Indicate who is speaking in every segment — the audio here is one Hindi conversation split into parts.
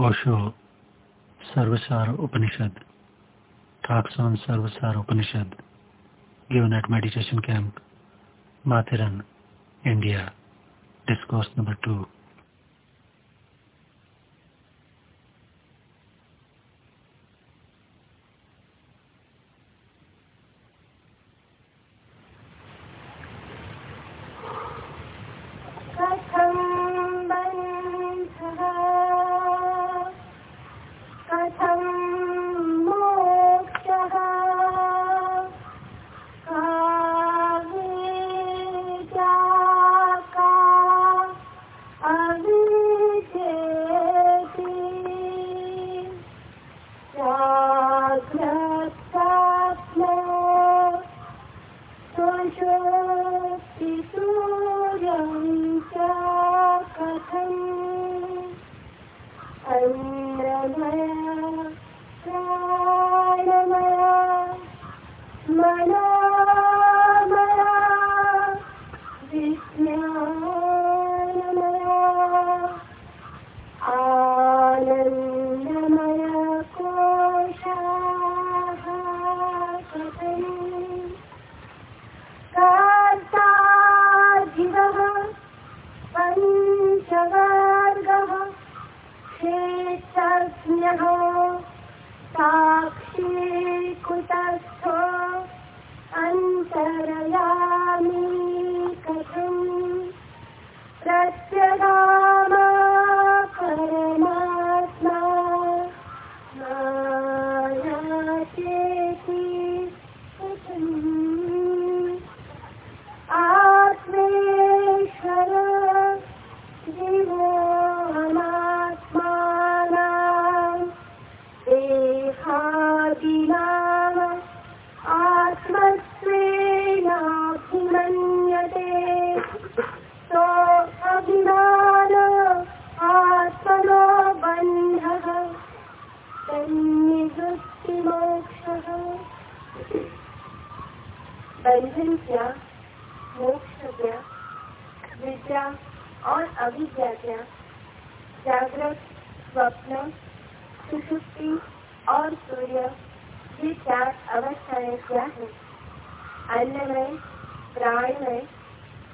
Speaker 1: Osho Sarvasar Upanishad talks Sarvasar Upanishad given at meditation camp, Matheran, India, discourse number two.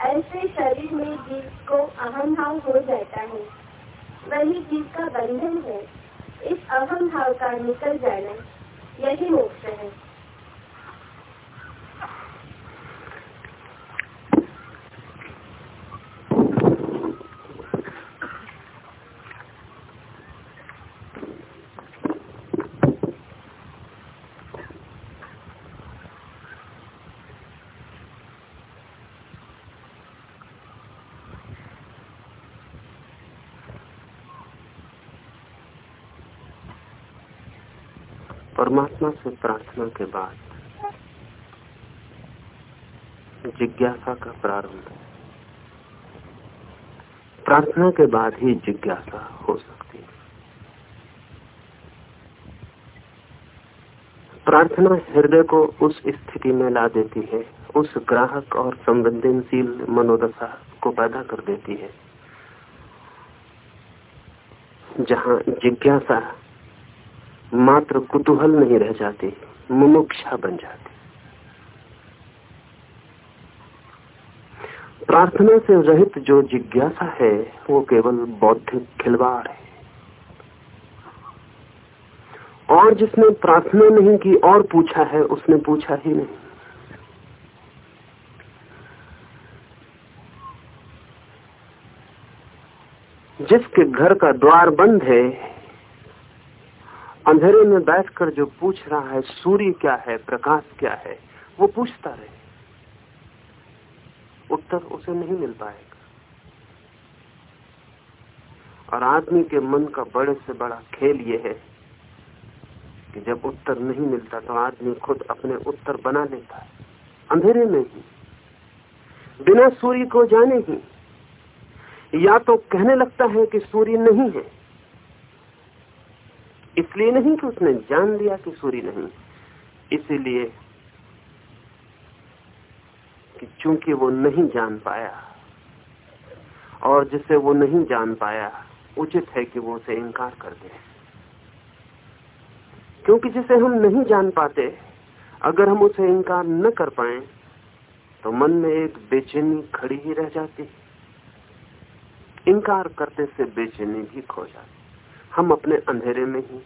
Speaker 2: ऐसे
Speaker 1: शरीर में जीव को अहम भाव हो जाता है। वही जीव का बंधन है। इस अहम भाव का निकल जाना यही मोक्ष है।
Speaker 2: से प्रार्थना के बाद जिज्ञासा का प्रारंभ। प्रार्थना के बाद ही जिज्ञासा हो सकती है। प्रार्थना हृदय को उस स्थिति में ला देती है, उस ग्राहक और संवेदनशील मनोदशा को पैदा कर देती है, जहाँ जिज्ञासा मात्र कुतूहल नहीं रह जाती, मुमुक्षा बन जाती। प्रार्थना से रहित जो जिज्ञासा है, वो केवल बौद्धिक खिलवाड़ है। और जिसने प्रार्थना नहीं की, और पूछा है, उसने पूछा ही नहीं। जिसके घर का द्वार बंद है अंधेरे में बैठकर जो पूछ रहा है, सूर्य क्या है, प्रकाश क्या है, वो पूछता रहे। उत्तर उसे नहीं मिल पाएगा। और आदमी के मन का बड़े से बड़ा खेल ये है कि जब उत्तर नहीं मिलता तो आदमी खुद अपने उत्तर बना लेता है, अंधेरे में ही। बिना सूर्य को जाने ही। या तो कहने लगता है कि सूर्य नहीं है इसलिए नहीं कि उसने जान लिया कि सूर्य नहीं। इसीलिए कि चूँकि वो नहीं जान पाया और जिसे वो नहीं जान पाया, उचित है कि वो उसे इनकार कर दे। क्योंकि जिसे हम नहीं जान पाते, अगर हम उसे इनकार न कर पाए तो मन में एक बेचैनी खड़ी ही रह जाती। इनकार करते से बेचैनी भी खो जाती। हम अपने अंधेरे में ही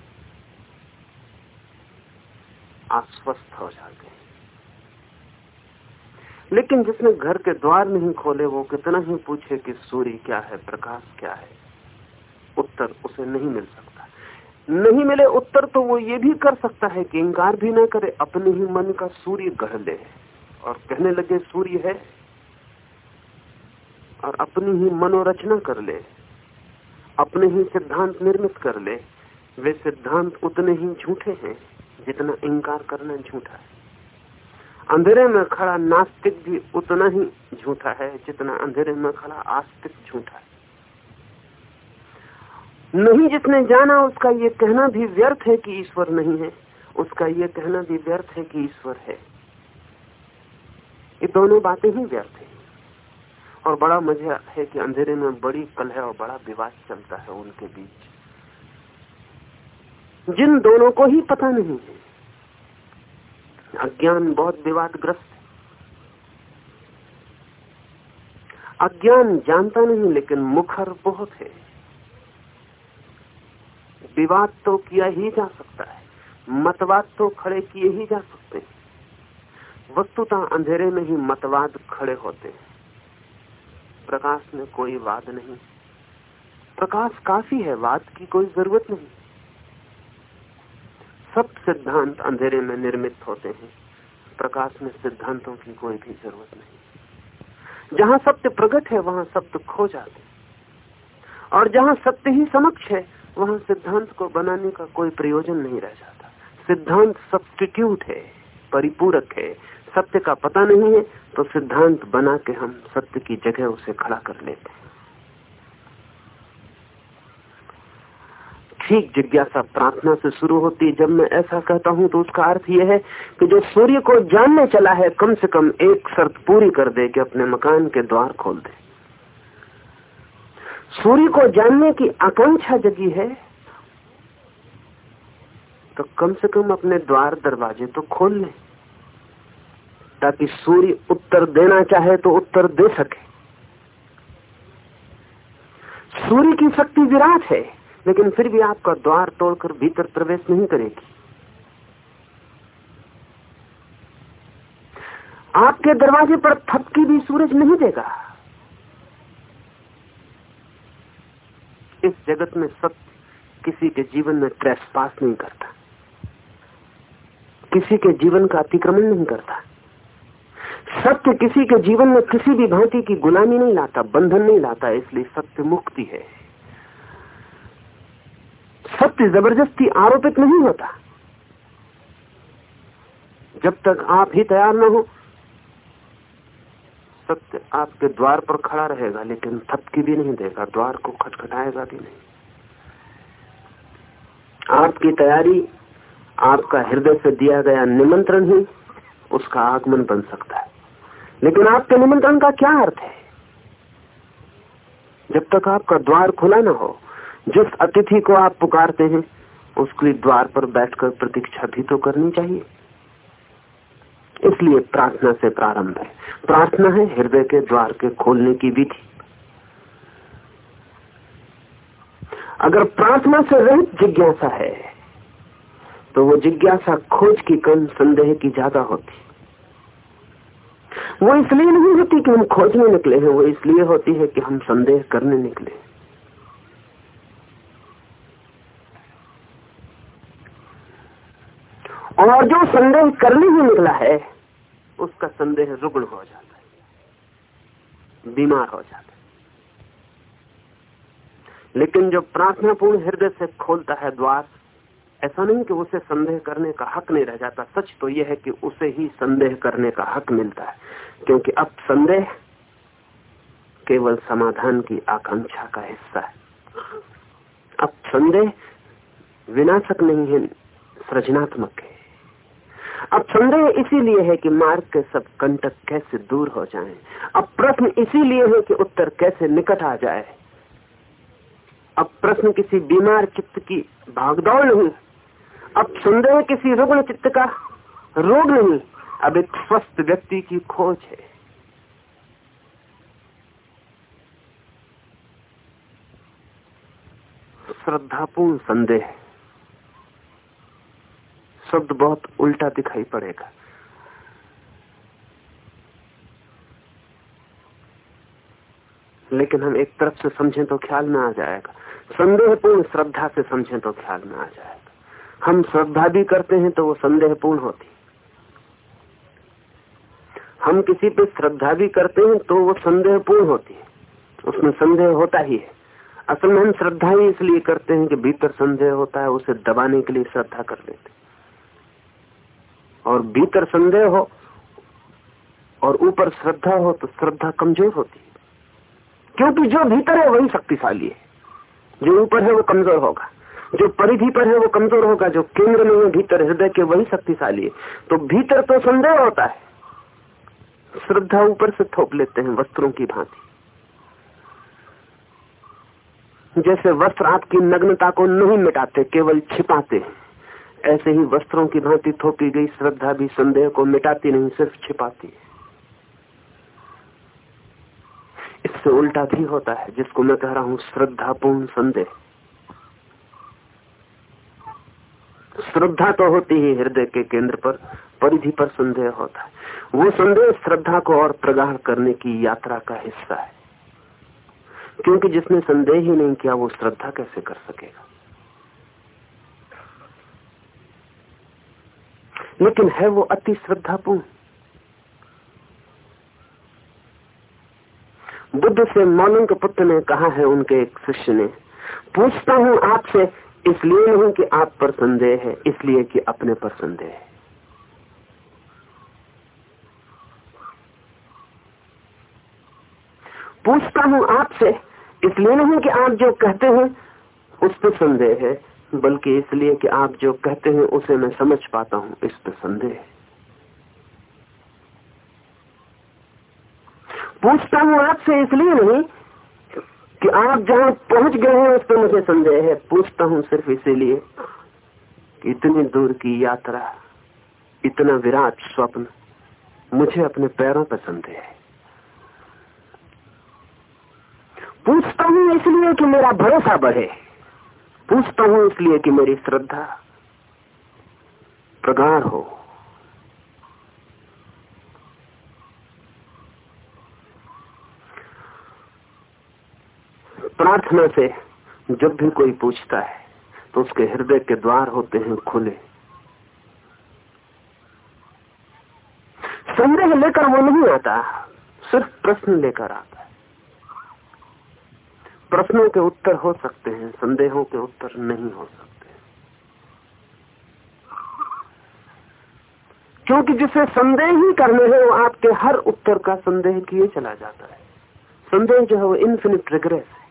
Speaker 2: आश्वस्त हो जाते हैं। लेकिन जिसने घर के द्वार नहीं खोले, वो कितना ही पूछे कि सूर्य क्या है, प्रकाश क्या है, उत्तर उसे नहीं मिल सकता। नहीं मिले उत्तर तो वो ये भी कर सकता है कि इंकार भी ना करे, अपने ही मन का सूर्य गढ़ ले और कहने लगे, सूर्य है, और अपनी ही मनोरचना कर ले। अपने ही सिद्धांत निर्मित कर ले, वे सिद्धांत उतने ही झूठे हैं जितना इंकार करना झूठा है। अंधेरे में खड़ा नास्तिक भी उतना ही झूठा है जितना अंधेरे में खड़ा आस्तिक झूठा है। नहीं जिसने जाना, उसका ये कहना भी व्यर्थ है कि ईश्वर नहीं है। उसका ये कहना भी व्यर्थ है कि ईश्वर है। ये दोनों बातें ही व्यर्थ है। और बड़ा मज़ा है कि अंधेरे में बड़ी कलह और बड़ा विवाद चलता है उनके बीच। जिन दोनों को ही पता नहीं है, अज्ञान बहुत विवादग्रस्त है। अज्ञान जानता नहीं, लेकिन मुखर बहुत है। विवाद तो किया ही जा सकता है, मतवाद तो खड़े किए ही जा सकते हैं। वस्तुतः अंधेरे में ही मतवाद खड़े होते हैं। प्रकाश में कोई वाद नहीं। प्रकाश काफ़ी है, वाद की कोई ज़रूरत नहीं। सब सिद्धांत अंधेरे में निर्मित होते हैं। प्रकाश में सिद्धांतों की कोई भी ज़रूरत नहीं। जहाँ सत्य प्रकट है, वहाँ सत्य खो जाते और जहाँ सत्य ही समक्ष है, वहाँ सिद्धांत को बनाने का कोई प्रयोजन नहीं रह जाता। सिद्धांत सब्सटीट्यूट है, परिपूरक है सत्य का पता नहीं है तो सिद्धांत बना के हम सत्य की जगह उसे खड़ा कर लेते हैं। ठीक जिज्ञासा प्रार्थना से शुरू होती है। जब मैं ऐसा कहता हूँ तो उसका अर्थ यह है कि जो सूर्य को जानने चला है, कम से कम एक शर्त पूरी कर दे कि अपने मकान के द्वार खोल दे। सूर्य को जानने की आकांक्षा जगी है तो कम से कम अपने द्वार दरवाजे तो खोल ले। ताकि सूर्य उत्तर देना चाहे तो उत्तर दे सके। सूर्य की शक्ति विराट है, लेकिन फिर भी आपका द्वार तोड़कर भीतर प्रवेश नहीं करेगी। आपके दरवाजे पर थपकी भी सूरज नहीं देगा। इस जगत में सत्य किसी के जीवन में ट्रेस पास नहीं करता। किसी के जीवन का अतिक्रमण नहीं करता। सत्य किसी के जीवन में किसी भी भांति की गुलामी नहीं लाता, बंधन नहीं लाता, इसलिए सत्य मुक्ति है। सत्य ज़बरदस्ती आरोपित नहीं होता। जब तक आप ही तैयार न हो, सत्य आपके द्वार पर खड़ा रहेगा, लेकिन थपकी भी नहीं देगा, द्वार को खटखटाएगा भी नहीं। आपकी तैयारी, आपका हृदय से दिया गया निमंत्रण ही उसका आगमन बन सकता है। लेकिन आपके निमंत्रण का क्या अर्थ है? जब तक आपका द्वार खुला ना हो, जिस अतिथि को आप पुकारते हैं, उसके द्वार पर बैठकर प्रतीक्षा भी तो करनी चाहिए। इसलिए प्रार्थना से प्रारंभ है। प्रार्थना है हृदय के द्वार के खोलने की विधि। अगर प्रार्थना से रहित जिज्ञासा है तो वो जिज्ञासा खोज की कम संदेह की ज़्यादा होती वो इसलिए नहीं होती कि हम खोजने निकले हैं, वो इसलिए होती है कि हम संदेह करने निकले। और जो संदेह करने ही निकला है, उसका संदेह रुग्ण हो जाता है, बीमार हो जाता है। लेकिन जो प्रार्थनापूर्ण हृदय से खोलता है द्वार ऐसा नहीं कि उसे संदेह करने का हक नहीं रह जाता। सच तो यह है कि उसे ही संदेह करने का हक मिलता है, क्योंकि अब संदेह केवल समाधान की आकांक्षा का हिस्सा है। अब संदेह विनाशक नहीं है, सृजनात्मक है। अब संदेह इसीलिए है कि मार्ग के सब कंटक कैसे दूर हो जाएँ। अब प्रश्न इसीलिए है कि उत्तर कैसे निकट आ जाए। अब प्रश्न किसी बीमार चित्त की भागदौड़ नहीं अब संदेह किसी रुग्ण चित्त का रोग नहीं, अब एक स्वस्थ व्यक्ति की खोज है। श्रद्धापूर्ण संदेह। शब्द बहुत उल्टा दिखाई पड़ेगा। लेकिन हम एक तरफ़ से समझें तो ख्याल में आ जाएगा। संदेहपूर्ण श्रद्धा से समझें तो ख्याल में आ जाएगा। हम श्रद्धा भी करते हैं तो वो संदेहपूर्ण होती। हम किसी पे श्रद्धा भी करते हैं तो वो संदेहपूर्ण होती है। उसमें संदेह होता ही है। असल में हम श्रद्धा ही इसलिए करते हैं कि भीतर संदेह होता है, उसे दबाने के लिए श्रद्धा कर लेते और भीतर संदेह हो और ऊपर श्रद्धा हो तो श्रद्धा कमज़ोर होती है। क्योंकि जो भीतर है वही शक्तिशाली है। जो ऊपर है वो कमज़ोर होगा। जो परिधि पर है वो कमज़ोर होगा, जो केंद्र में है भीतर, हृदय के वही शक्तिशाली है। तो भीतर तो संदेह होता है। श्रद्धा ऊपर से थोप लेते हैं वस्त्रों की भांति। जैसे वस्त्र आपकी नग्नता को नहीं मिटाते, केवल छिपाते ऐसे ही वस्त्रों की भांति थोपी गई श्रद्धा भी संदेह को मिटाती नहीं, सिर्फ़ छिपाती इससे उल्टा भी होता है, जिसको मैं कह रहा हूँ, श्रद्धापूर्ण संदेह। श्रद्धा तो होती ही हृदय के केंद्र पर, परिधि पर संदेह होता है। वो संदेह श्रद्धा को और प्रगाढ़ करने की यात्रा का हिस्सा है। क्योंकि जिसने संदेह ही नहीं किया, वो श्रद्धा कैसे कर सकेगा? लेकिन है वो अति श्रद्धापूर्ण। बुद्ध से मौलन के पुत्र ने कहा है, उनके एक शिष्य ने, पूछता हूँ आपसे इसलिए नहीं कि आप पर संदेह है, इसलिए कि अपने पर संदेह है। पूछता हूँ आपसे, इसलिए नहीं कि आप जो कहते हैं, उस पर संदेह है, बल्कि इसलिए कि आप जो कहते हैं, उसे मैं समझ पाता हूँ, इस पर संदेह है। पूछता हूँ आपसे, इसलिए नहीं कि आप जहाँ पहुँच गए हैं, उस पर मुझे संदेह है। पूछता हूँ सिर्फ़ इसीलिए कि इतनी दूर की यात्रा, इतना विराट स्वप्न, मुझे अपने पैरों पर संदेह है। पूछता हूँ इसलिए कि मेरा भरोसा बढ़े। पूछता हूँ इसलिए कि मेरी श्रद्धा प्रगाढ़ हो। प्रार्थना से जब भी कोई पूछता है तो उसके हृदय के द्वार होते हैं खुले। संदेह लेकर वो नहीं आता, सिर्फ़ प्रश्न लेकर आता है। प्रश्नों के उत्तर हो सकते हैं, संदेहों के उत्तर नहीं हो सकते। क्योंकि जिसे संदेह ही करने हैं, वो आपके हर उत्तर का संदेह किए चला जाता है। संदेह जो है वो इन्फिनिट रिग्रेस है।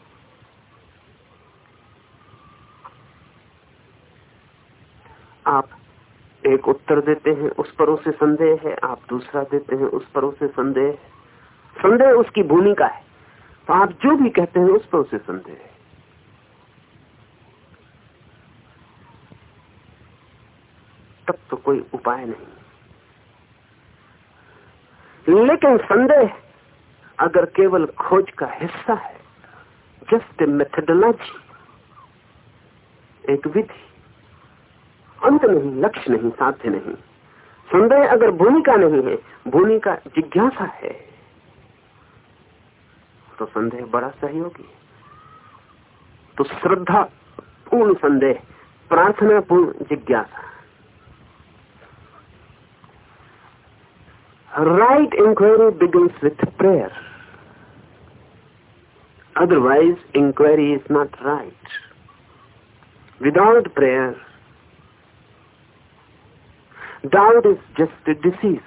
Speaker 2: आप एक उत्तर देते हैं, उस पर उसे संदेह है, आप दूसरा देते हैं, उस पर उसे संदेह है। संदेह उसकी भूमिका है। तो आप जो भी कहते हैं, उस पर उसे संदेह है। तब तो कोई उपाय नहीं। लेकिन संदेह अगर केवल खोज का हिस्सा है जस्ट मेथडोलॉजी एक विधि अंत नहीं लक्ष्य नहीं साध्य नहीं संदेह अगर भूमिका नहीं है भूमिका जिज्ञासा है। तो संदेह बड़ा सहयोगी तो श्रद्धा पूर्ण संदेह प्रार्थना पूर्ण जिज्ञासा। Right inquiry begins with prayer Otherwise, inquiry is not right. Without prayer, doubt is just a disease.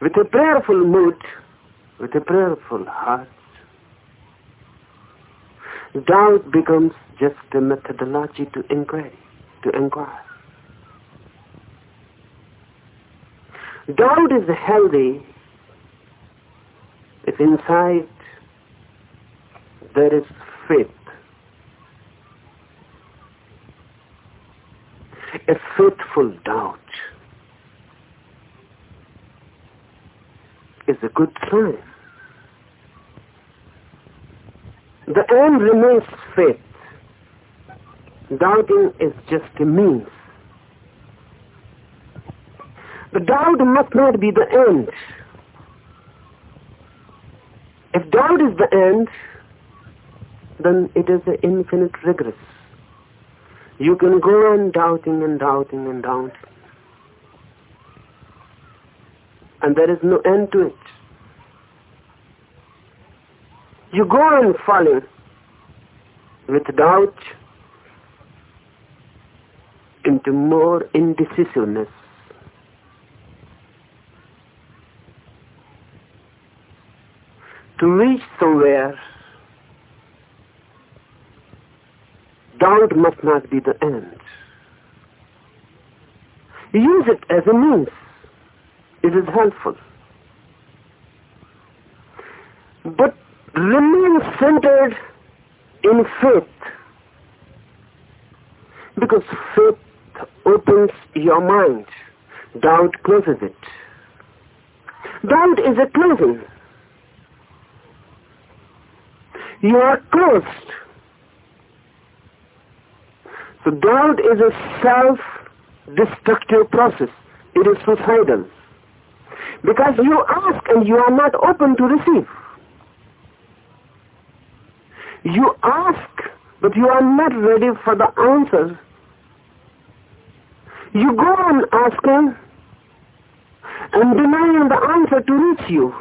Speaker 2: With a prayerful mood, with a prayerful heart, doubt becomes just a methodology to inquiry, to inquire. Doubt is healthy if inside there is faith. A faithful doubt is a good sign. The end remains faith. Doubting is just a means. The doubt must not be the end. If doubt is the end, then it is an infinite regress. You can go on doubting and doubting and doubting. And there is no end to it. You go on falling with doubt into more indecisiveness. To reach somewhere, doubt must not be the end. Use it as a means. It is helpful. But remain centered in faith because faith opens your mind doubt closes it doubt is a closing you are closed so doubt is a self-destructive process it is suicidal because you ask and you are not open to receive you ask, but you are not ready for the answers. You go on asking and denying the answer to reach you.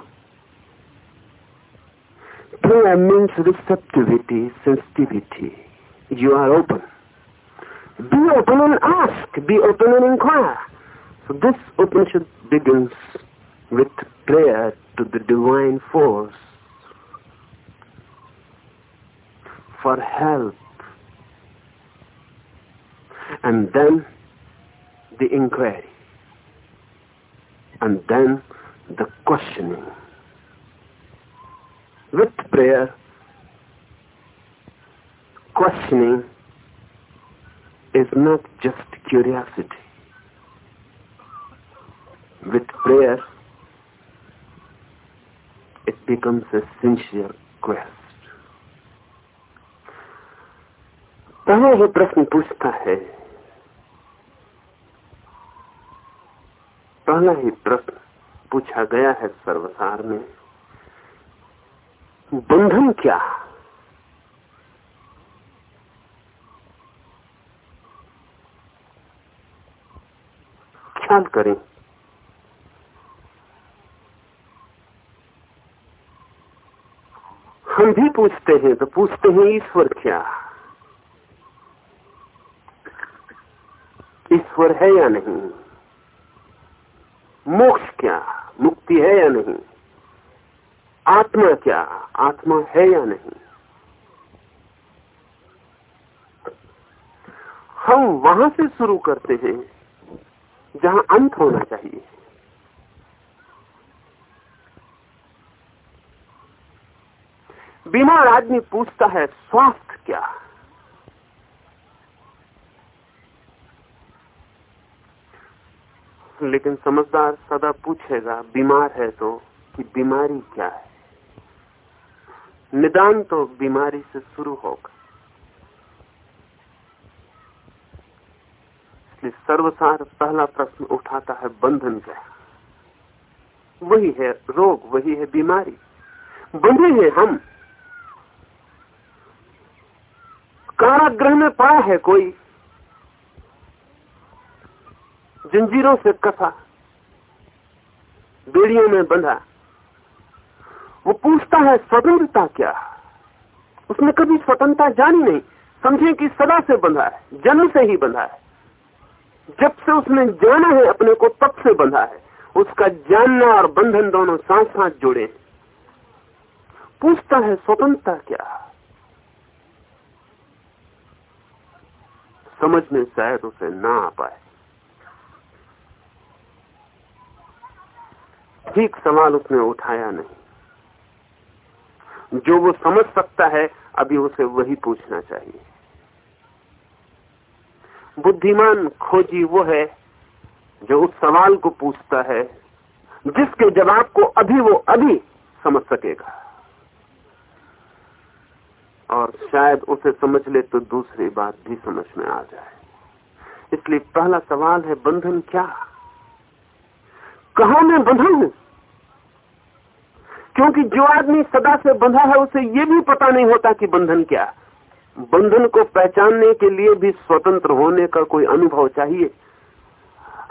Speaker 2: Prayer means receptivity, sensitivity. You are open. Be open and ask. Be open and inquire. So this Upanishad begins with prayer to the divine force for help. And then the inquiry. And then the questioning. With prayer, questioning is not just curiosity. With prayer, it becomes a sincere quest. पहले ही प्रश्न पूछता है पहला ही प्रश्न पूछा गया है सर्वसार में बंधन क्या ख्याल करें। हम भी पूछते हैं तो पूछते हैं ईश्वर क्या? ईश्वर है या नहीं? मोक्ष क्या? मुक्ति है या नहीं? आत्मा क्या? आत्मा है या नहीं? हम वहाँ से शुरू करते हैं। जहाँ अंत होना चाहिए। बीमार आदमी पूछता है, स्वास्थ्य क्या? लेकिन समझदार सदा पूछेगा, बीमार है तो कि बीमारी क्या है? निदान तो बीमारी से शुरू होगा। इसलिए सर्वसार पहला प्रश्न उठाता है, बंधन क्या वही है रोग, वही है बीमारी। बंधे हैं हम। कारागृह में पड़ा है कोई। जंजीरों से कसा। बेड़ियों में बंधा। वो पूछता है, स्वतंत्रता क्या उसने कभी स्वतंत्रता जानी नहीं। समझे कि सदा से बंधा है, जन्म से ही बंधा है। जब से उसने जाना है, अपने को तब से बंधा है, उसका जानना और बंधन दोनों साथ साथ जुड़े पूछता है, स्वतंत्रता क्या? समझ में शायद उसे ना आ पाए। ठीक सवाल उसने उठाया नहीं। जो वो समझ सकता है, अभी उसे वही पूछना चाहिए। बुद्धिमान खोजी वो है जो उस सवाल को पूछता है, जिसके जवाब को अभी वो अभी समझ सकेगा। और शायद उसे समझ ले तो दूसरी बात भी समझ में आ जाए। इसलिए पहला सवाल है, बंधन क्या? कहा मैं बंधा हूँ? क्योंकि जो आदमी सदा से बंधा है, उसे यह भी पता नहीं होता कि बंधन क्या बंधन को पहचानने के लिए भी स्वतंत्र होने का कोई अनुभव चाहिए।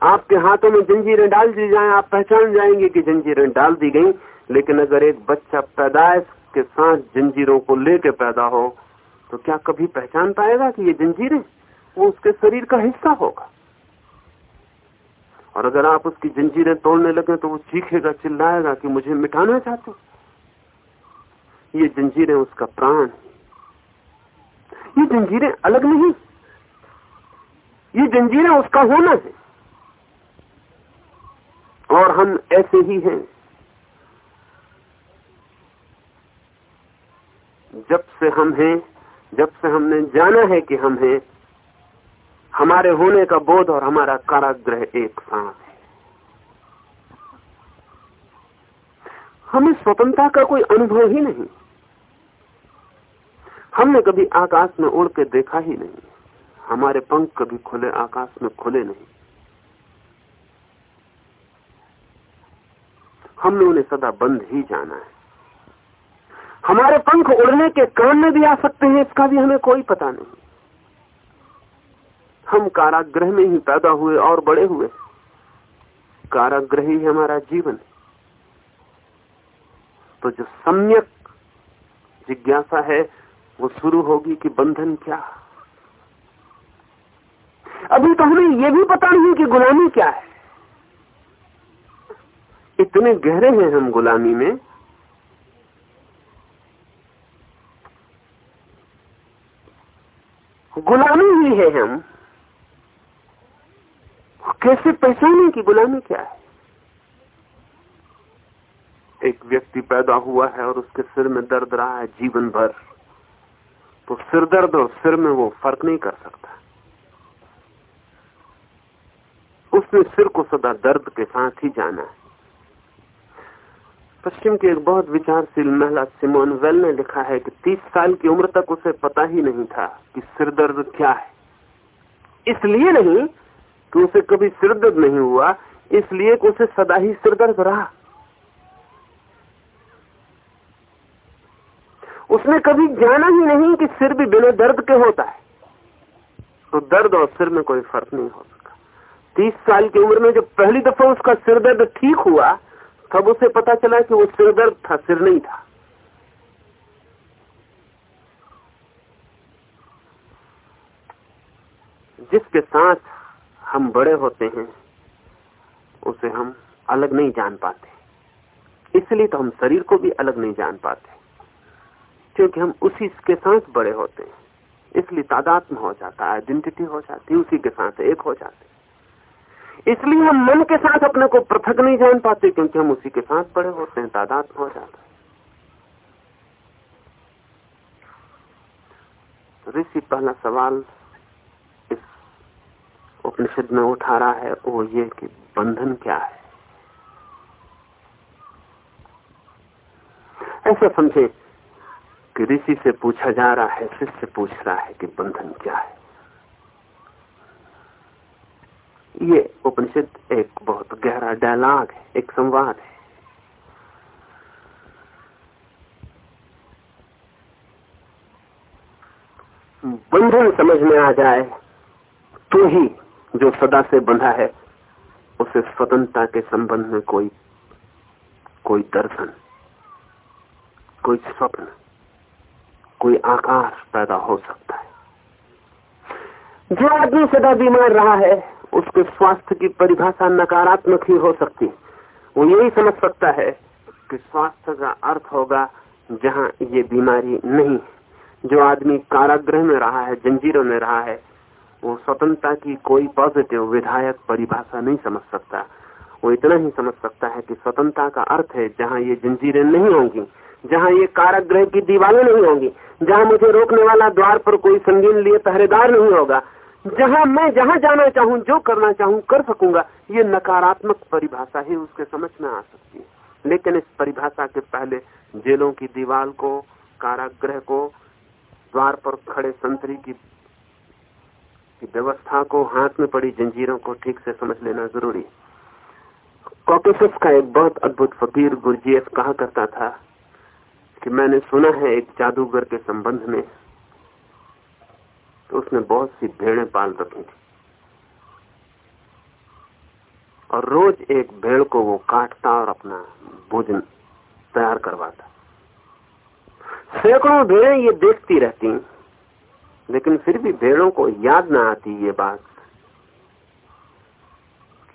Speaker 2: आपके हाथों में जंजीरें डाल दी जाएँ, आप पहचान जाएँगे कि जंजीरें डाल दी गई, लेकिन अगर एक बच्चा पैदाइश के साथ जंजीरों को लेके पैदा हो तो क्या कभी पहचान पाएगा कि ये जंजीरें, वो उसके शरीर का हिस्सा होगा? और अगर आप उसकी जंजीरें तोड़ने लगे तो वो चीखेगा, चिल्लाएगा कि मुझे मिटाना चाहते ये जंजीरें उसका प्राण ये जंजीरें अलग नहीं। ये जंजीरें उसका होना है। और हम ऐसे ही हैं। जब से हम हैं, जब से हमने जाना है कि हम हैं, हमारे होने का बोध और हमारा काराग्रह एक साथ है। हमें स्वतंत्रता का कोई अनुभव ही नहीं। हमने कभी आकाश में उड़ के देखा ही नहीं। हमारे पंख कभी खुले, आकाश में खुले नहीं। हमने उन्हें सदा बंद ही जाना है। हमारे पंख उड़ने के काम में भी आ सकते हैं, इसका भी हमें कोई पता नहीं। हम कारागृह में ही पैदा हुए और बड़े हुए। कारागृह ही हमारा जीवन तो जो सम्यक जिज्ञासा है वो शुरू होगी कि बंधन क्या? अभी तो हमें यह भी पता नहीं कि गुलामी क्या है। इतने गहरे हैं हम गुलामी में। गुलामी ही है हम। कैसे पहचाने की गुलामी क्या है? एक व्यक्ति पैदा हुआ है और उसके सिर में दर्द रहा है जीवन भर। तो सिर दर्द और सिर में वो फ़र्क नहीं कर सकता। उसने सिर को सदा दर्द के साथ ही जाना है। पश्चिम की एक बहुत विचारशील महिला सिमोन वेल ने लिखा है कि 30 साल की उम्र तक उसे पता ही नहीं था कि सिर दर्द क्या है। इसलिए नहीं कि उसे कभी सिर दर्द नहीं हुआ, इसलिए कि उसे सदा ही सिर दर्द रहा। उसने कभी जाना ही नहीं कि सिर भी बिना दर्द के होता है। तो दर्द और सिर में कोई फ़र्क नहीं हो सका तीस साल की उम्र में जब पहली दफ़ा उसका सिर दर्द ठीक हुआ, तब उसे पता चला कि वो सिर दर्द था, सिर नहीं था। जिसके साथ हम बड़े होते हैं, उसे हम अलग नहीं जान पाते। इसलिए तो हम शरीर को भी अलग नहीं जान पाते। क्योंकि हम उसी के साथ बड़े होते हैं। इसलिए तादात्म हो जाता है आइडेंटिटी हो जाती है, उसी के साथ एक हो जाते इसलिए हम मन के साथ अपने को पृथक नहीं जान पाते क्योंकि हम उसी के साथ बड़े होते हैं तादात्म हो जाता है। ऋषि पहला सवाल इस उपनिषद में उठा रहा है, वो ये कि बंधन क्या है? ऐसा समझे कि ऋषि से पूछा जा रहा है, शिष्य पूछ रहा है कि बंधन क्या है। ये उपनिषद एक बहुत गहरा डायलॉग है, एक संवाद है। बंधन समझ में आ जाए तो ही जो सदा से बंधा है, उसे स्वतंत्रता के संबंध में कोई कोई दर्शन, कोई स्वप्न कोई आकार पैदा हो सकता है। जो आदमी सदा बीमार रहा है, उसके स्वास्थ्य की परिभाषा नकारात्मक ही हो सकती वो यही समझ सकता है कि स्वास्थ्य का अर्थ होगा, जहाँ ये बीमारी नहीं जो आदमी कारागृह में रहा है, जंजीरों में रहा है, वो स्वतंत्रता की कोई पॉजिटिव विधायक परिभाषा नहीं समझ सकता। वो इतना ही समझ सकता है कि स्वतंत्रता का अर्थ है, जहाँ ये जंजीरें नहीं होंगी जहाँ ये काराग्रह की दीवारें नहीं होंगी, जहाँ मुझे रोकने वाला द्वार पर कोई संगीन लिए पहरेदार नहीं होगा, जहाँ मैं जहाँ जाना चाहूँ, जो करना चाहूँ, कर सकूँगा, ये नकारात्मक परिभाषा ही उसके समझ में आ सकती है। लेकिन इस परिभाषा के पहले जेलों की दीवार को, कारागृह को, द्वार पर खड़े संतरी की व्यवस्था को, हाथ में पड़ी जंजीरों को ठीक से समझ लेना ज़रूरी कॉकेसस का एक बहुत अद्भुत फकीर गुरजीएफ कहा करता था कि मैंने सुना है एक जादूगर के संबंध में। तो उसने बहुत सी भेड़े पाल रखी थी। और रोज एक भेड़ को वो काटता और अपना भोजन तैयार करवाता। सैकड़ों भेड़े ये देखती रहती लेकिन फिर भी भेड़ों को याद ना आती ये बात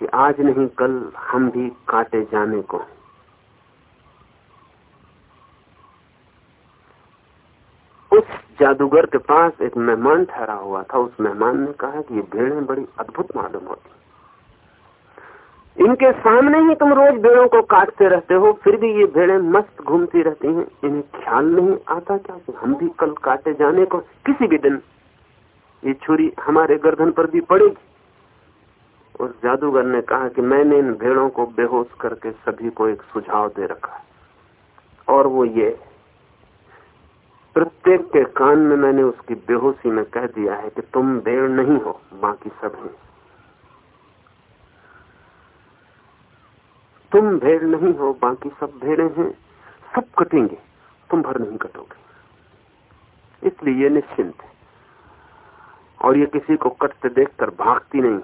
Speaker 2: कि आज नहीं, कल हम भी काटे जाने को। उस जादूगर के पास एक मेहमान ठहरा हुआ था। उस मेहमान ने कहा कि ये भेड़ें बड़ी अद्भुत मालूम होती इनके सामने ही तुम रोज भेड़ों को काटते रहते हो, फिर भी ये भेड़ें मस्त घूमती रहती हैं। इन्हें ख्याल नहीं आता क्या कि हम भी कल काटे जाने को किसी भी दिन? ये छुरी हमारे गर्दन पर भी पड़ेगी। उस जादूगर ने कहा कि मैंने इन भेड़ों को बेहोश करके सभी को एक सुझाव दे रखा और वो ये प्रत्येक के कान में मैंने उसकी बेहोशी में कह दिया है कि तुम भेड़ नहीं हो, बाकी सब हैं। तुम भेड़ नहीं हो, बाकी सब भेड़े हैं। सब कटेंगे, तुम भर नहीं कटोगे। इसलिए ये निश्चिंत है। और ये किसी को कटते देखकर भागती नहीं।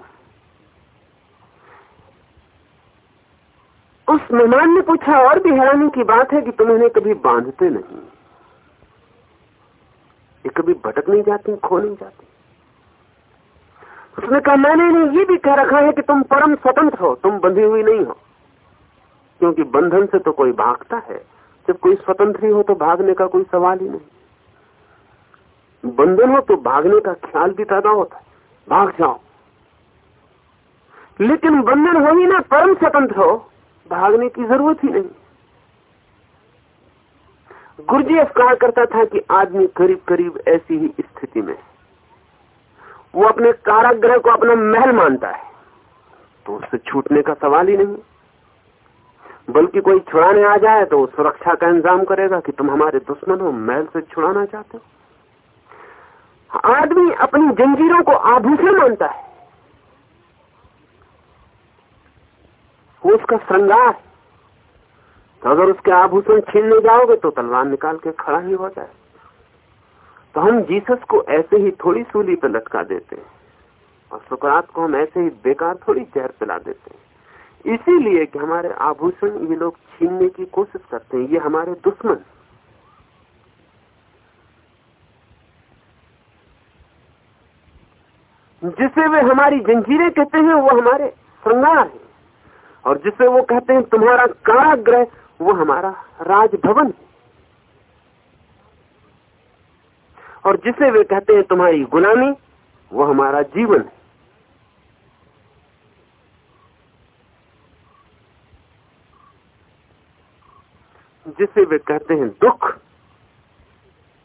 Speaker 2: उस मेहमान ने पूछा, और भी हैरानी की बात है कि तुम इन्हें कभी बांधते नहीं। ये कभी भटक नहीं जाती, खो नहीं जाती। उसने कहा, मैंने इन्हें ये भी कह रखा है कि तुम परम स्वतंत्र हो, तुम बंधी हुई नहीं हो। क्योंकि बंधन से तो कोई भागता है, जब कोई स्वतंत्र ही हो तो भागने का कोई सवाल ही नहीं। बंधन हो तो भागने का ख्याल भी पैदा होता है, भाग जाओ। लेकिन बंधन हो ही ना, परम स्वतंत्र हो, भागने की ज़रूरत ही नहीं। गुरुजीएफ कहा करता था कि आदमी करीब करीब ऐसी ही स्थिति में वो अपने कारागृह को अपना महल मानता है। तो उससे छूटने का सवाल ही नहीं। बल्कि कोई छुड़ाने आ जाए तो सुरक्षा का इंतज़ाम करेगा कि तुम हमारे दुश्मन हो, महल से छुड़ाना चाहते हो। आदमी अपनी जंजीरों को आभूषण मानता है। वो उसका श्रृंगार तो अगर उसके आभूषण छीनने जाओगे तो तलवार निकाल के खड़ा ही हो जाए। तो हम जीसस को ऐसे ही थोड़ी सूली पे लटका देते हैं और सुकरात को हम ऐसे ही बेकार थोड़ी जहर पिला देते हैं। इसीलिए कि हमारे आभूषण ये लोग छीनने की कोशिश करते हैं, ये हमारे दुश्मन। जिसे वे हमारी जंजीरें कहते हैं, वो हमारे श्रृंगार हैं। और जिसे वो कहते हैं, तुम्हारा काराग्रह वो हमारा राजभवन और जिसे वे कहते हैं तुम्हारी गुलामी, वो हमारा जीवन है। जिसे वे कहते हैं दुख,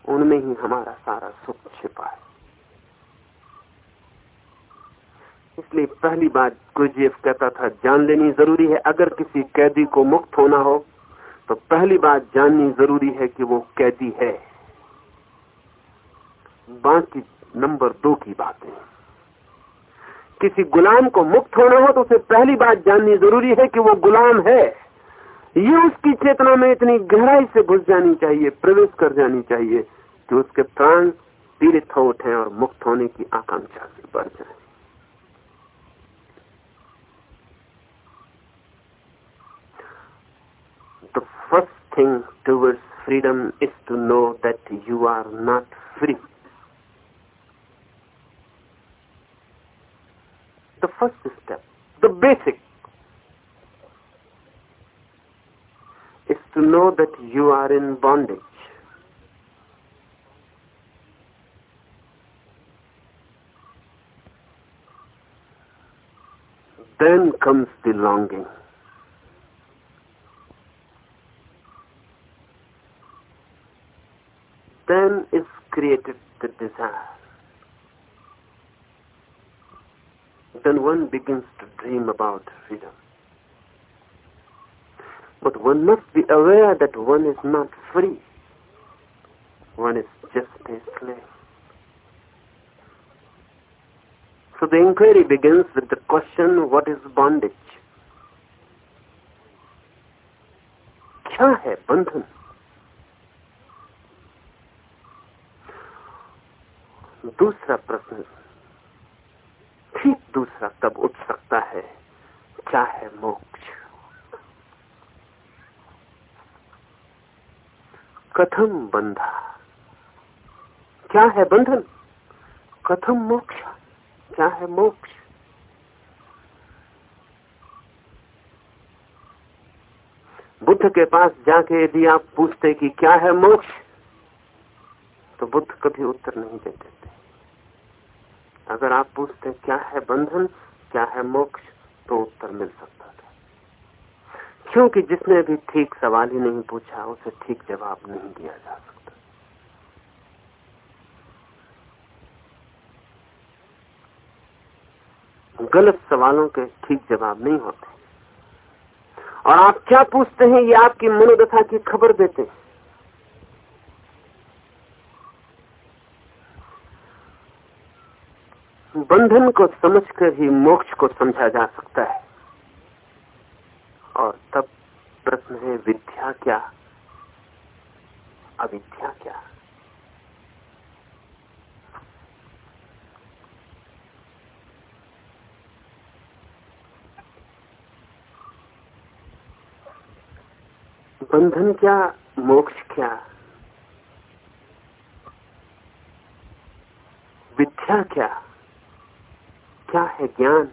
Speaker 2: उनमें ही हमारा सारा सुख छिपा है। इसलिए पहली बात गुरुजीएफ कहता था, जान लेनी ज़रूरी है, अगर किसी कैदी को मुक्त होना हो तो पहली बात जाननी ज़रूरी है कि वो कैदी है। बाकी नंबर दो की बात। है किसी गुलाम को मुक्त होना हो तो उसे पहली बात जाननी ज़रूरी है कि वो गुलाम है। ये उसकी चेतना में इतनी गहराई से घुस जानी चाहिए, प्रवेश कर जानी चाहिए कि उसके प्राण पीड़ित हो उठे और मुक्त होने की आकांक्षा से बढ़ जाए। First thing towards freedom is to know that you are not free. The first step, the basic, is to know that you are in bondage. Then comes the longing. Then is created the desire. Then one begins to dream about freedom. But one must be aware that one is not free. One is just a slave. So the inquiry begins with the question, what is bondage? क्या है बंधन दूसरा प्रश्न, ठीक दूसरा तब उठ सकता है? क्या है मोक्ष? कथम बंधा। क्या है बंधन? कथम मोक्ष। क्या है मोक्ष? बुद्ध के पास जाके यदि आप पूछते कि क्या है मोक्ष तो बुद्ध कभी उत्तर नहीं देते। थे अगर आप पूछते क्या है बंधन, क्या है मोक्ष तो उत्तर मिल सकता था। क्योंकि जिसने भी ठीक सवाल ही नहीं पूछा, उसे ठीक जवाब नहीं दिया जा सकता। गलत सवालों के ठीक जवाब नहीं होते। और आप क्या पूछते हैं, ये आपकी मनोदशा की खबर देते हैं। बंधन को समझकर ही मोक्ष को समझा जा सकता है। और तब प्रश्न है, विद्या क्या? अविद्या क्या? बंधन क्या, मोक्ष क्या? विद्या क्या? क्या है ज्ञान?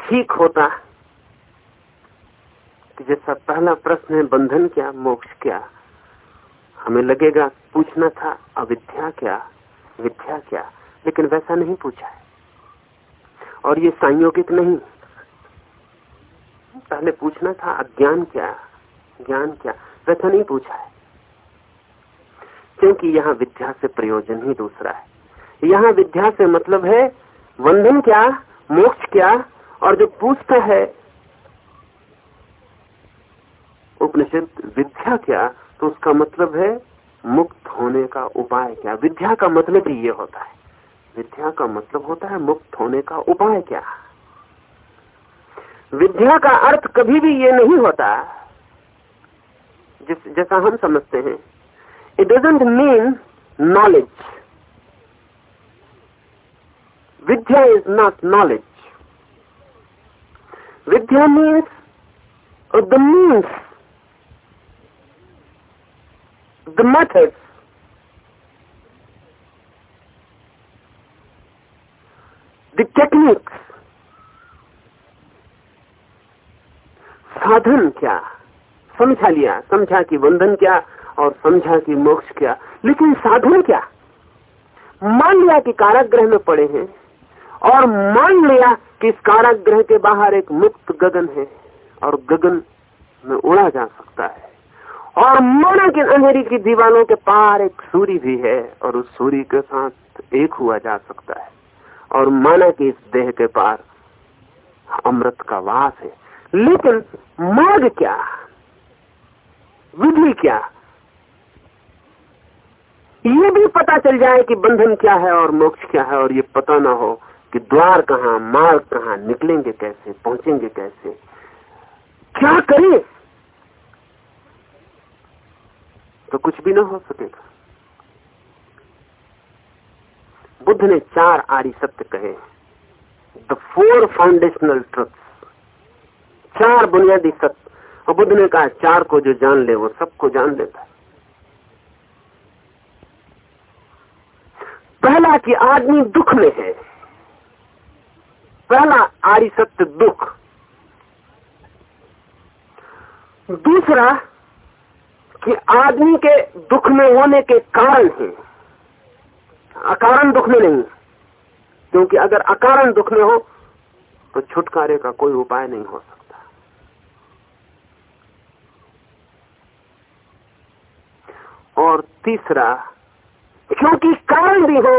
Speaker 2: ठीक होता कि जैसा पहला प्रश्न है, बंधन क्या, मोक्ष क्या? हमें लगेगा, पूछना था, अविद्या क्या, विद्या क्या? लेकिन वैसा नहीं पूछा है। और ये संयोगिक नहीं। पहले पूछना था, अज्ञान क्या, ज्ञान क्या? वैसा नहीं पूछा है। क्योंकि यहाँ विद्या से प्रयोजन ही दूसरा है। यहाँ विद्या से मतलब है, वंदन क्या, मोक्ष क्या, और जो पूछता है, उपनिषद, विद्या क्या तो उसका मतलब है, मुक्त होने का उपाय क्या। विद्या का मतलब ही ये होता है। विद्या का मतलब होता है, मुक्त होने का उपाय क्या। विद्या का अर्थ कभी भी ये नहीं होता, जिस, जैसा हम समझते हैं। It doesn't mean knowledge vidya is not knowledge vidya means the means the methods the techniques. साधन क्या? समझा लिया। समझा कि बंधन क्या? और समझा कि मोक्ष क्या, लेकिन साधन क्या? मान लिया कि कारागृह में पड़े हैं, और मान लिया कि इस कारागृह के बाहर एक मुक्त गगन है, और गगन में उड़ा जा सकता है। और माना कि अंधेरी की दीवारों के पार एक सूर्य भी है, और उस सूर्य के साथ एक हुआ जा सकता है। और माना कि इस देह के पार अमृत का वास है। लेकिन मार्ग क्या? विधि क्या? ये भी पता चल जाए कि बंधन क्या है और मोक्ष क्या है और ये पता ना हो कि द्वार कहाँ, मार्ग कहाँ, निकलेंगे कैसे, पहुँचेंगे कैसे। क्या करें? तो कुछ भी ना हो सकेगा। बुद्ध ने चार आर्य सत्य कहे। द फोर फाउंडेशनल ट्रुथ्स चार बुनियादी सत्य। और बुद्ध ने कहा, चार को जो जान ले, वो सबको जान लेता है। पहला कि आदमी दुख में है। पहला आरी सत्य दुख। दूसरा कि आदमी के दुख में होने के कारण है। अकारण दुख में नहीं। क्योंकि अगर अकारण दुख में हो तो छुटकारे का कोई उपाय नहीं हो सकता। और तीसरा क्योंकि कारण भी हो,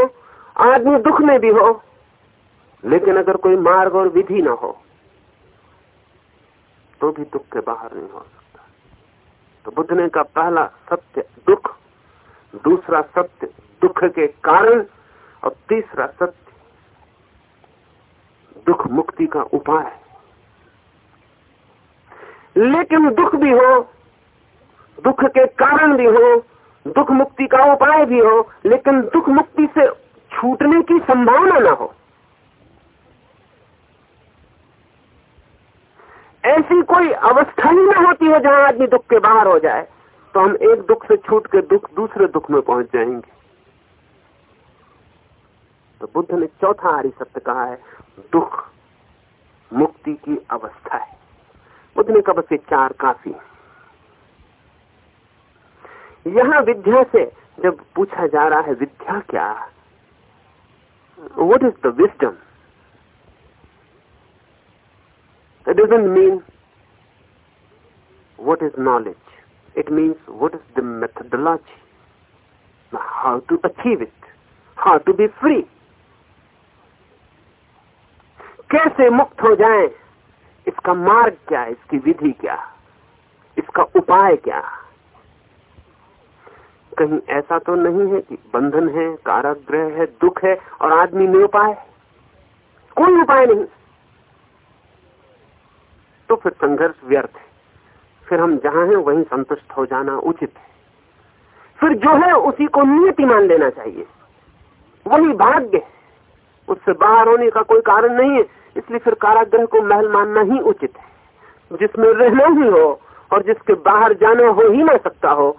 Speaker 2: आदमी दुख में भी हो, लेकिन अगर कोई मार्ग और विधि ना हो तो भी दुख के बाहर नहीं हो सकता। तो बुद्ध ने का पहला सत्य दुख, दूसरा सत्य दुख के कारण, और तीसरा सत्य दुख मुक्ति का उपाय लेकिन दुख भी हो, दुख के कारण भी हो दुख मुक्ति का उपाय भी हो, लेकिन दुख मुक्ति से छूटने की संभावना ना हो। ऐसी कोई अवस्था ही ना होती है जहाँ आदमी दुख के बाहर हो जाए तो हम एक दुख से छूट के दुख दूसरे दुख में पहुँच जाएँगे। तो बुद्ध ने चौथा आरी सत्य कहा है, दुख मुक्ति की अवस्था है। बुद्ध ने कहा बस ये चार काफ़ी यहाँ विद्या से जब पूछा जा रहा है, विद्या क्या? What is the wisdom doesn't mean what is knowledge it means what is the methodology how to achieve it how to be free कैसे मुक्त हो जाए? इसका मार्ग क्या इसकी विधि क्या? इसका उपाय क्या? कहीं ऐसा तो नहीं है कि बंधन है काराग्रह है, दुख है और आदमी में उपाय कोई उपाय नहीं। तो फिर संघर्ष व्यर्थ है। फिर हम जहाँ हैं, वहीं संतुष्ट हो जाना उचित है। फिर जो है, उसी को नियति मान लेना चाहिए। वही भाग्य है। उससे बाहर होने का कोई कारण नहीं है। इसलिए फिर कारागृह को महल मानना ही उचित है। जिसमें रहना ही हो और जिसके बाहर जाना हो ही ना सकता हो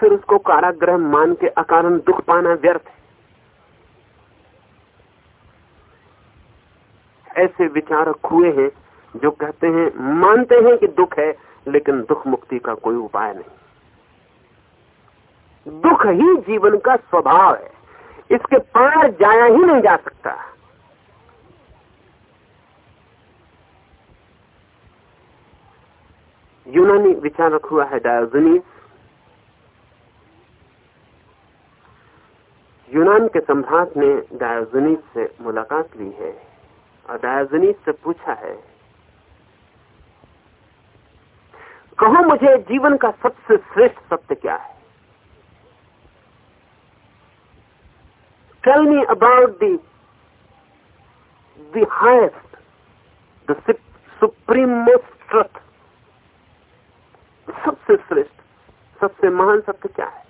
Speaker 2: फिर उसको कारागृह मान के अकारण दुख पाना व्यर्थ है। ऐसे विचारक हुए हैं जो कहते हैं, मानते हैं कि दुख है, लेकिन दुख मुक्ति का कोई उपाय नहीं। दुख ही जीवन का स्वभाव है। इसके पार जाया ही नहीं जा सकता। यूनानी विचारक हुआ है डायोजनीस यूनान के सम्राट ने डायोजनीस से मुलाकात ली है और डायोजनीस से पूछा है, कहो मुझे जीवन का सबसे श्रेष्ठ सत्य क्या है? Tell me about the the highest the supreme most truth सबसे श्रेष्ठ, सबसे महान सत्य क्या है?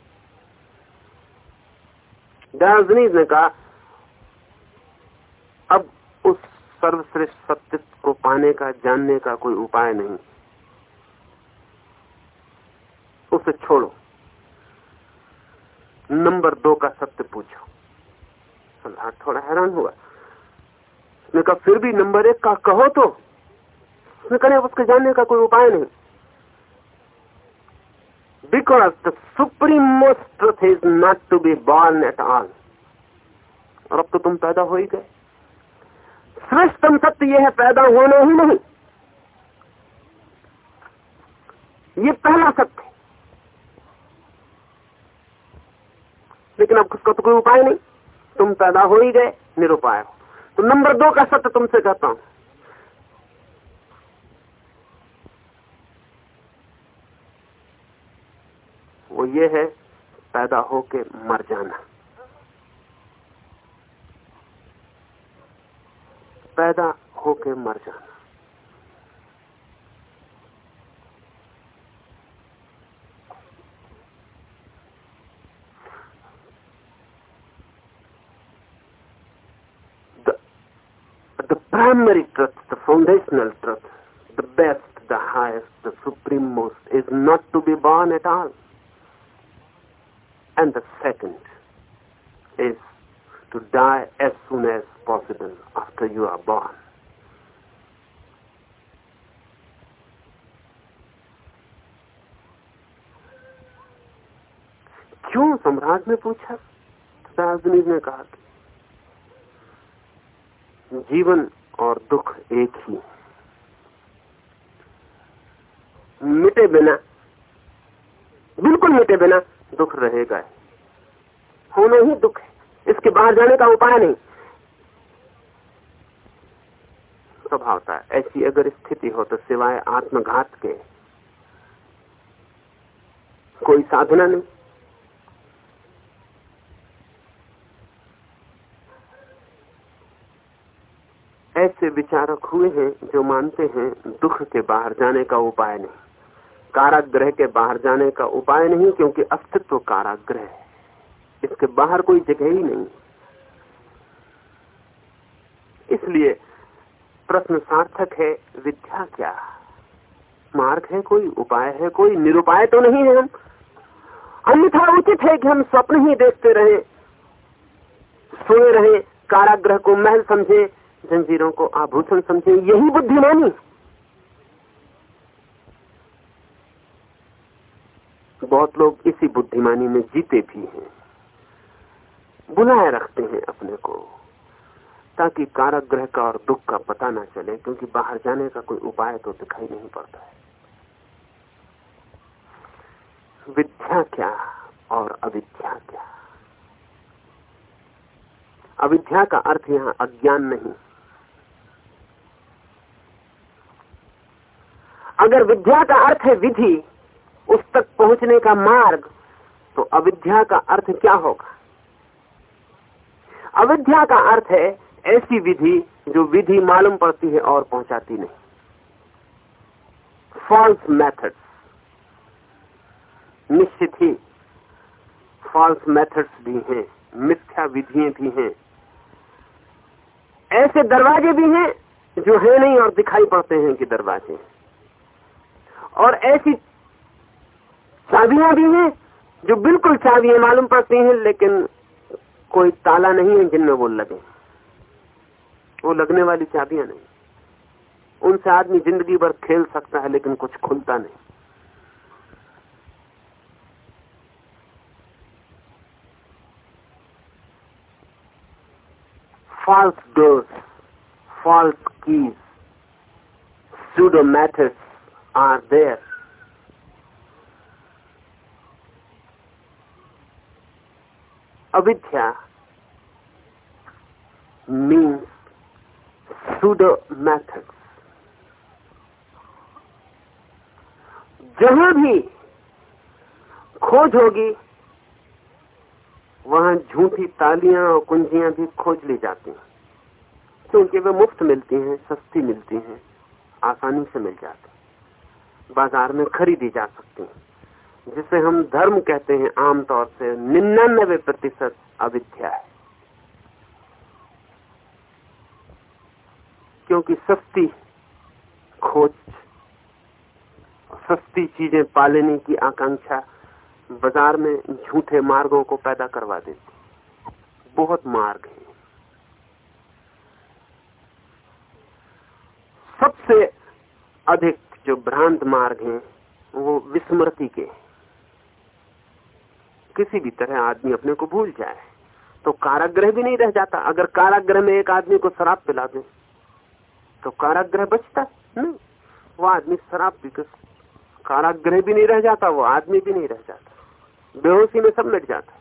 Speaker 2: दार्जनीज ने कहा, अब उस सर्वश्रेष्ठ सत्य को पाने का, जानने का कोई उपाय नहीं। उसे छोड़ो। नंबर दो का सत्य पूछो। सम्राट थोड़ा हैरान हुआ। उसने कहा, फिर भी नंबर एक का कहो तो? उसने कहा उसके जानने का कोई उपाय नहीं। The supreme most truth is not to be born at all और अब तो तुम पैदा हो ही गए। श्रेष्ठतम सत्य यह है, पैदा होना ही नहीं। ये पहला सत्य लेकिन अब उसका तो कोई उपाय नहीं। तुम पैदा हो ही गए, निरुपाय हो। तो नंबर दो का सत्य तुमसे कहता हूँ वो ये है पैदा होके मर जाना पैदा होके मर जाना primary truth, the foundational truth, the best, the highest, the supreme most, is not to be born at all. And the second is to die as soon as possible after you are born. क्यों सम्राट ने पूछा राजनीति ने कहा जीवन और दुख एक ही मिटे बिना बिल्कुल मिटे बिना दुख रहेगा। होना ही दुख है। इसके बाहर जाने का उपाय नहीं। स्वभावता ऐसी अगर स्थिति हो तो सिवाय आत्मघात के कोई साधना नहीं। ऐसे विचारक हुए हैं जो मानते हैं दुख के बाहर जाने का उपाय नहीं। काराग्रह के बाहर जाने का उपाय नहीं, क्योंकि अस्तित्व काराग्रह है। इसके बाहर कोई जगह ही नहीं। इसलिए प्रश्न सार्थक है, विद्या क्या? मार्ग है कोई, उपाय है कोई? निरुपाय तो नहीं है हम। अन्यथा उचित है कि हम स्वप्न ही देखते रहे, सोए रहे काराग्रह को महल समझे, जंजीरों को आभूषण समझे, यही बुद्धिमानी। बहुत लोग इसी बुद्धिमानी में जीते भी हैं। बुलाए रखते हैं अपने को, ताकि काराग्रह का और दुख का पता ना चले, क्योंकि बाहर जाने का कोई उपाय तो दिखाई नहीं पड़ता है। विद्या क्या और अविद्या क्या? अविद्या का अर्थ यहाँ अज्ञान नहीं। अगर विद्या का अर्थ है विधि उस तक पहुँचने का मार्ग तो अविद्या का अर्थ क्या होगा? अविद्या का अर्थ है ऐसी विधि जो विधि मालूम पड़ती है और पहुंचाती नहीं। फॉल्स मेथड्स निश्चित ही फॉल्स मेथड्स भी हैं, मिथ्या विधियाँ भी हैं। ऐसे दरवाजे भी हैं जो है नहीं और दिखाई पड़ते हैं कि दरवाजे और ऐसी चाबियाँ भी हैं जो बिल्कुल चाबियाँ मालूम पड़ती हैं लेकिन कोई ताला नहीं है जिनमें वो लगे। वो लगने वाली चाबियाँ नहीं। उनसे आदमी ज़िंदगी भर खेल सकता है लेकिन कुछ खुलता नहीं। Doors, false keys, pseudo matters are there. Avidya means pseudo methods. जहाँ भी खोज होगी, वहाँ झूठी तालियाँ और कुंजियाँ भी खोज ली जाती हैं। क्योंकि वे मुफ़्त मिलती हैं, सस्ती मिलती हैं, आसानी से मिल जाती बाज़ार में खरीदी जा सकती हैं। जिसे हम धर्म कहते हैं आमतौर से, निन्यानबे प्रतिशत अविद्या है। क्योंकि सस्ती खोज, सस्ती चीज़ें पालने की आकांक्षा बाज़ार में झूठे मार्गों को पैदा करवा देती बहुत मार्ग है। सबसे अधिक जो भ्रांत मार्ग हैं, वो विस्मृति के किसी भी तरह आदमी अपने को भूल जाए तो काराग्रह भी नहीं रह जाता। अगर काराग्रह में एक आदमी को शराब पिला दे तो काराग्रह बचता नहीं वो आदमी शराब पीकर काराग्रह भी नहीं रह जाता, वो आदमी भी नहीं रह जाता। बेहोशी में सब मिट जाता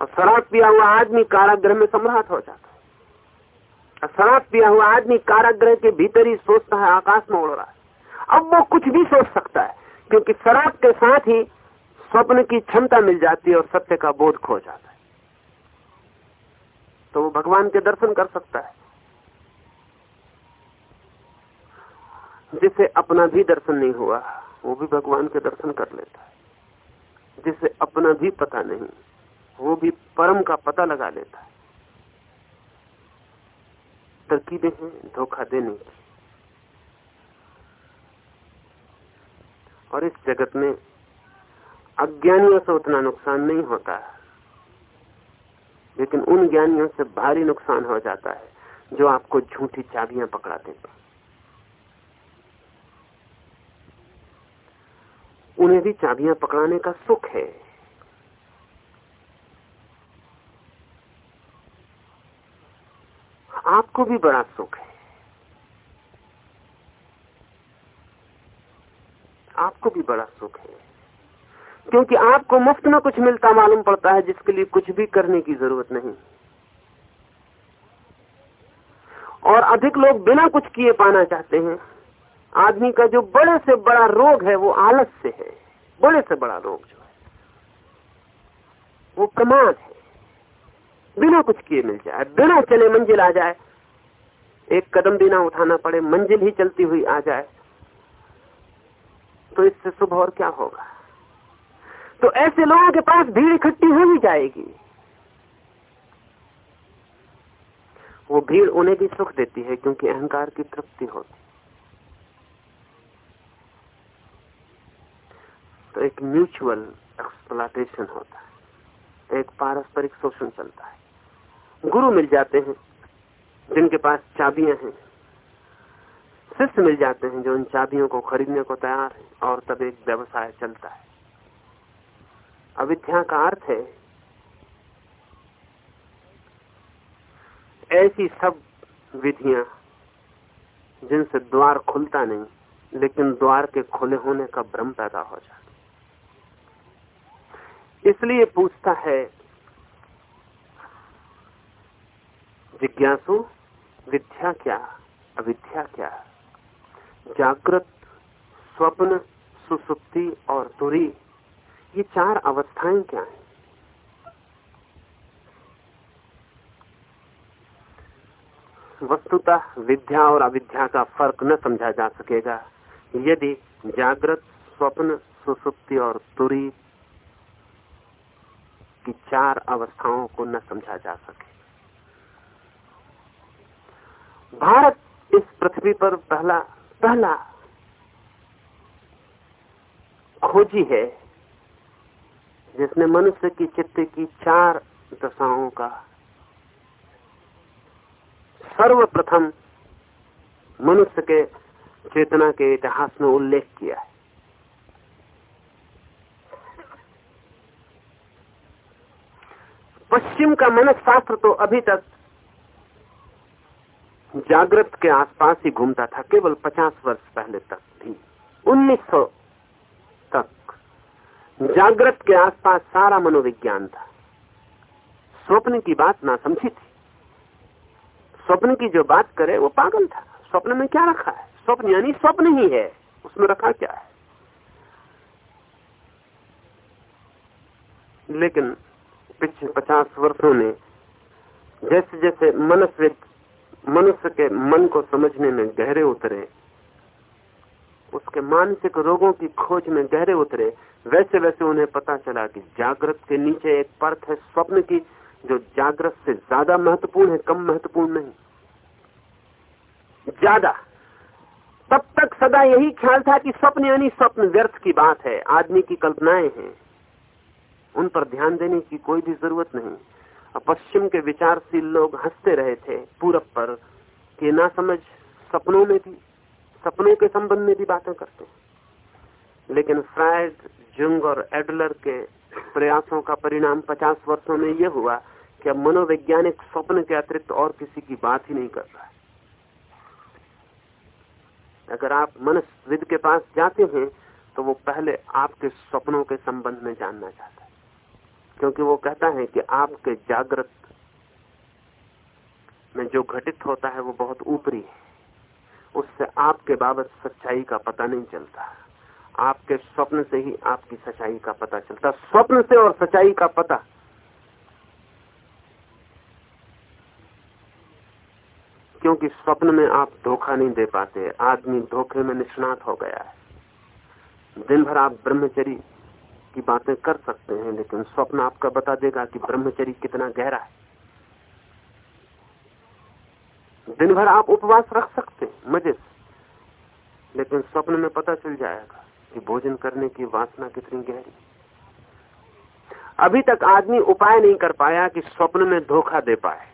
Speaker 2: और शराब पिया हुआ आदमी काराग्रह में सम्राट हो जाता और शराब पिया हुआ आदमी काराग्रह के भीतर ही सोचता है, आकाश में उड़ रहा है। अब वो कुछ भी सोच सकता है, क्योंकि शराब के साथ ही स्वप्न की क्षमता मिल जाती है और सत्य का बोध खो जाता है। तो वो भगवान के दर्शन कर सकता है। जिसे अपना भी दर्शन नहीं हुआ, वो भी भगवान के दर्शन कर लेता है। जिसे अपना भी पता नहीं, वो भी परम का पता लगा लेता है। तरकीबें हैं, धोखा देने की। और इस जगत में अज्ञानियों से उतना नुकसान नहीं होता है। लेकिन उन ज्ञानियों से भारी नुकसान हो जाता है, जो आपको झूठी चाबियाँ पकड़ा देते उन्हें भी चाबियाँ पकड़ाने का सुख है। आपको भी बड़ा सुख है। आपको भी बड़ा सुख है। क्योंकि आपको मुफ़्त में कुछ मिलता मालूम पड़ता है, जिसके लिए कुछ भी करने की ज़रूरत नहीं। और अधिक लोग बिना कुछ किए पाना चाहते हैं। आदमी का जो बड़े से बड़ा रोग है, वो आलस से है। बड़े से बड़ा रोग जो है, वो प्रमाद है। बिना कुछ किए मिल जाए, बिना चले मंजिल आ जाए। एक कदम भी ना उठाना पड़े, मंजिल ही चलती हुई आ जाए। तो इससे सुबह और क्या होगा? तो ऐसे लोगों के पास भीड़ इकट्ठी हो ही जाएगी। वो भीड़ उन्हें भी सुख देती है क्योंकि अहंकार की तृप्ति होती तो एक म्यूचुअल एक्सप्लाटेशन होता है। एक पारस्परिक शोषण चलता है। गुरु मिल जाते हैं, जिनके पास चाबियाँ हैं। शिष्य मिल जाते हैं जो उन चाबियों को खरीदने को तैयार है और तब एक व्यवसाय चलता है। अविद्या का अर्थ है, ऐसी सब विधियाँ जिनसे द्वार खुलता नहीं, लेकिन द्वार के खुले होने का भ्रम पैदा हो जाता इसलिए पूछता है, जिज्ञासु, विद्या क्या, अविद्या क्या? जागृत, स्वप्न, सुसुप्ति और तुरी ये चार अवस्थाएँ क्या हैं? वस्तुतः विद्या और अविद्या का फ़र्क न समझा जा सकेगा। यदि जागृत, स्वप्न, सुसुप्ति और तुरी की चार अवस्थाओं को न समझा जा सके। भारत इस पृथ्वी पर पहला पहला खोजी है जिसने मनुष्य की चित्त की चार दशाओं का सर्वप्रथम मनुष्य के चेतना के इतिहास में उल्लेख किया है। पश्चिम का मनशास्त्र तो अभी तक जागृत के आसपास ही घूमता था, केवल 50 वर्ष पहले तक भी 1900 तक जागृत के आसपास सारा मनोविज्ञान था। स्वप्न की बात ना समझी थी। स्वप्न की जो बात करे, वो पागल था। स्वप्न में क्या रखा है? स्वप्न यानी स्वप्न ही है। उसमें रखा क्या है? लेकिन पिछले पचास वर्षों ने जैसे जैसे मनुष्य मनुष्य के मन को समझने में गहरे उतरे उसके मानसिक रोगों की खोज में गहरे उतरे वैसे वैसे उन्हें पता चला कि जागृत के नीचे एक परत है स्वप्न की, जो जागृत से ज़्यादा महत्वपूर्ण है, कम महत्वपूर्ण नहीं। ज़्यादा। तब तक सदा यही ख्याल था कि स्वप्न यानी स्वप्न व्यर्थ की बात है, आदमी की कल्पनाएँ हैं। उन पर ध्यान देने की कोई भी ज़रूरत नहीं। पश्चिम के विचारशील लोग हँसते रहे थे, पूरब पर कि ना समझ सपनों में भी। सपनों के संबंध में भी बातें करते हैं। लेकिन फ्रायड, जुंग और एडलर के प्रयासों का परिणाम 50 वर्षों में यह हुआ कि अब मनोवैज्ञानिक स्वप्न के अतिरिक्त और किसी की बात ही नहीं कर रहा है। अगर आप मनस्विद के पास जाते हैं तो वो पहले आपके स्वप्नों के संबंध में जानना चाहता है। क्योंकि वो कहता है कि आपके जागृत में जो घटित होता है, वो बहुत ऊपरी है। उससे आपके बाबत सच्चाई का पता नहीं चलता। आपके स्वप्न से ही आपकी सच्चाई का पता चलता। स्वप्न से और सच्चाई का पता। क्योंकि स्वप्न में आप धोखा नहीं दे पाते, आदमी धोखे में निष्णात हो गया है। दिन भर आप ब्रह्मचरी की बातें कर सकते हैं, लेकिन स्वप्न आपका बता देगा कि ब्रह्मचरी कितना गहरा है। दिन भर आप उपवास रख सकते मज़े से। लेकिन स्वप्न में पता चल जाएगा कि भोजन करने की वासना कितनी गहरी। अभी तक आदमी उपाय नहीं कर पाया कि स्वप्न में धोखा दे पाए।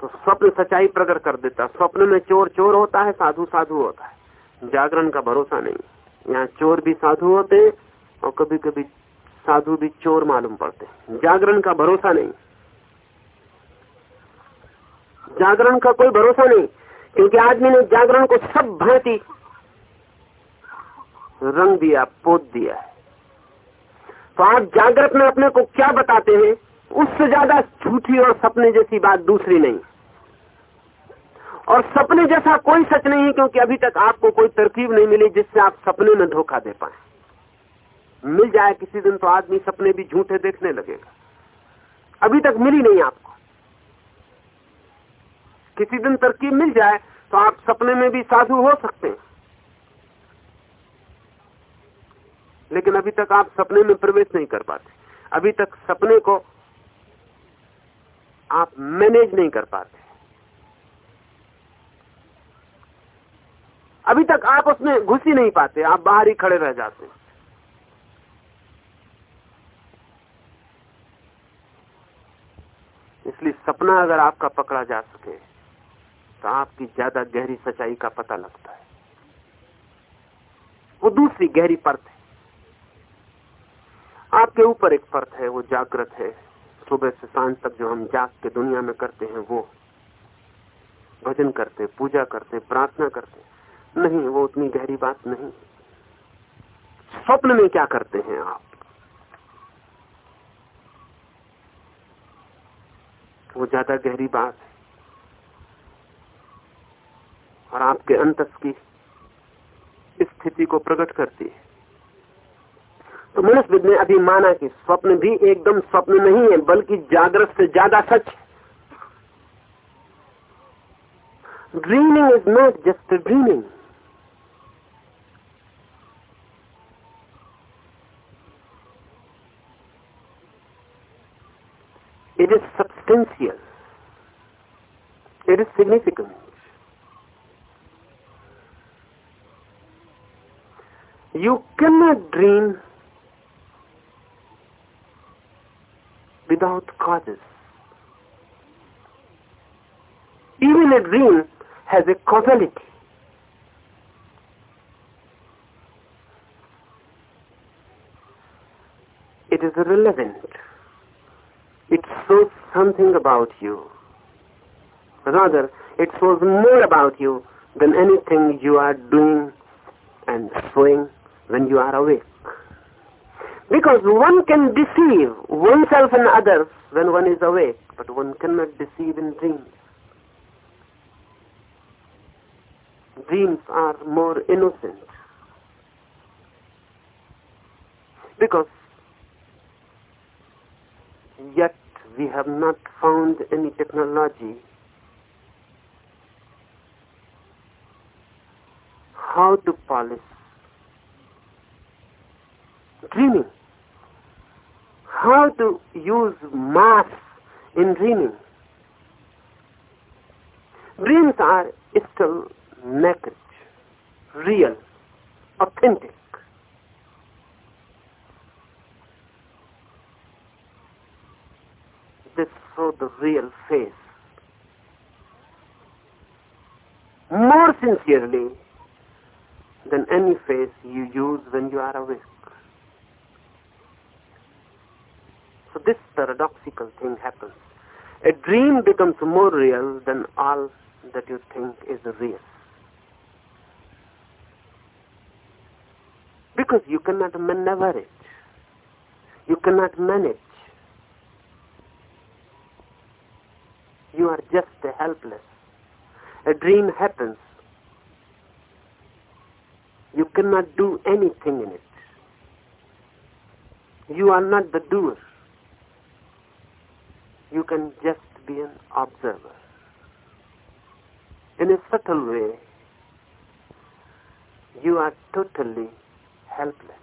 Speaker 2: तो स्वप्न सच्चाई प्रकट कर देता। स्वप्न में चोर चोर होता है, साधु साधु होता है। जागरण का भरोसा नहीं। यहाँ चोर भी साधु होते हैं और कभी कभी साधु भी चोर मालूम पड़ते हैं। जागरण का भरोसा नहीं। जागरण का कोई भरोसा नहीं, क्योंकि आदमी ने जागरण को सब भांति रंग दिया, पोत दिया है। तो आप जागृत में अपने को क्या बताते हैं? उससे ज़्यादा झूठी और सपने जैसी बात दूसरी नहीं। और सपने जैसा कोई सच नहीं है, क्योंकि अभी तक आपको कोई तरकीब नहीं मिली जिससे आप सपने में धोखा दे पाए। मिल जाए किसी दिन तो आदमी सपने भी झूठे देखने लगेगा। अभी तक मिली नहीं आपको। किसी दिन तरकीब मिल जाए तो आप सपने में भी साधु हो सकते हैं। लेकिन अभी तक आप सपने में प्रवेश नहीं कर पाते। अभी तक सपने को आप मैनेज नहीं कर पाते। अभी तक आप उसमें घुस ही नहीं पाते, आप बाहर ही खड़े रह जाते हैं। इसलिए सपना अगर आपका पकड़ा जा सके तो आपकी ज़्यादा गहरी सच्चाई का पता लगता है। वो दूसरी गहरी परत है। आपके ऊपर एक परत है, वो जागृत है। सुबह से साँझ तक जो हम जाग के दुनिया में करते हैं, वो भजन करते, पूजा करते, प्रार्थना करते। नहीं, वो उतनी गहरी बात नहीं। स्वप्न में क्या करते हैं आप? वो ज़्यादा गहरी बात है। और आपके अंतस की स्थिति को प्रकट करती है। तो मनुष्य ने अभी माना कि स्वप्न भी एकदम स्वप्न नहीं है, बल्कि जागृत से ज़्यादा सच dreaming is not just dreaming it is substantial it is significant You cannot dream without causes. Even a dream has a causality. It is relevant. It shows something about you. Rather, it shows more about you than anything you are doing and showing when you are awake. Because one can deceive oneself and others when one is awake, but one cannot deceive in dreams. Dreams are more innocent. Because yet we have not found any technology how to polish dreaming, how to use mass in dreaming. Dreams are still naked, real, authentic. They show the real face. More sincerely than any face you use when you are awake. So this paradoxical thing happens. A dream becomes more real than all that you think is real. Because you cannot maneuver it. You cannot manage. You are just helpless. A dream happens. You cannot do anything in it. You are not the doer you can just be an observer. In a subtle way, you are totally helpless.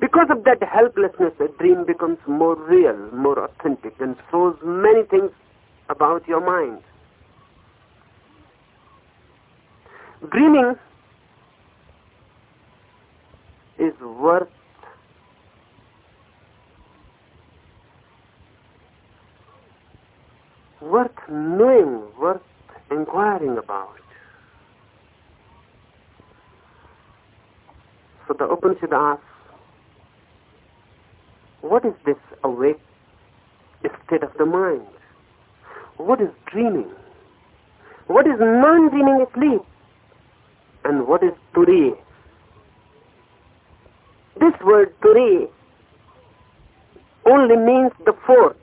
Speaker 2: Because of that helplessness, a dream becomes more real, more authentic, and shows many things about your mind. Dreaming is worth worth knowing, worth inquiring about. So the Upanishad asks, what is this awake state of the mind? What is dreaming? What is non-dreaming sleep? And what is turiya? This word turiya only means the fourth.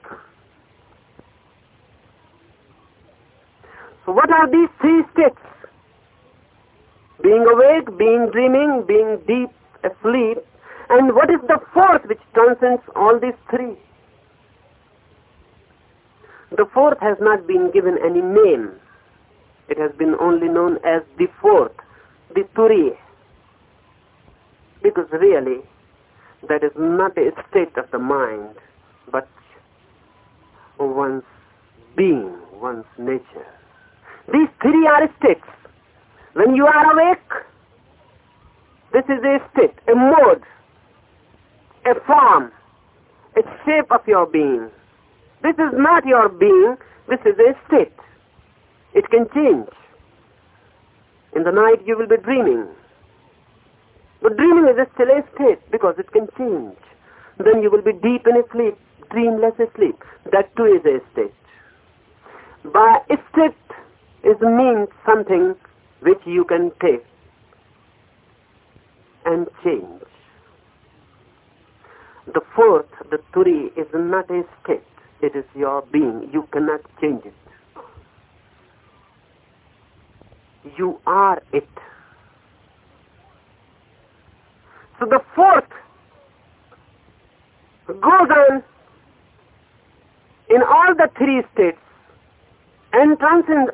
Speaker 2: So what are these three states? Being awake, being dreaming, being deep asleep, and what is the fourth which transcends all these three? The fourth has not been given any name. It has been only known as the fourth, the Turiya. Because really, that is not a state of the mind, but one's being, one's nature. These three are states. When you are awake, this is a state, a mode, a form, a shape of your being. This is not your being, this is a state. It can change. In the night you will be dreaming. But dreaming is still a state because it can change. Then you will be deep in a sleep, dreamless sleep. That too is a state. By state is means something which you can take and change. The fourth, the turi, is not a state. It is your being. You cannot change it. You are it. So the fourth goes on in all the three states and transcends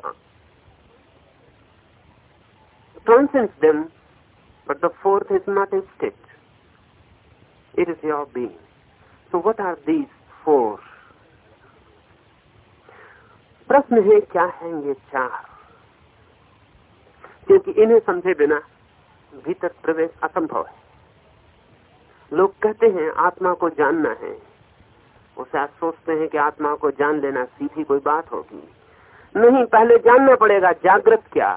Speaker 2: transcends them, but the fourth is not a state. It is your being. So what are these four? प्रश्न है क्या है ये चार क्योंकि इन्हें समझे बिना भीतर प्रवेश असंभव है लोग कहते हैं आत्मा को जानना है उसे आप सोचते हैं कि आत्मा को जान लेना सीधी कोई बात होगी नहीं पहले जानना पड़ेगा जागृत क्या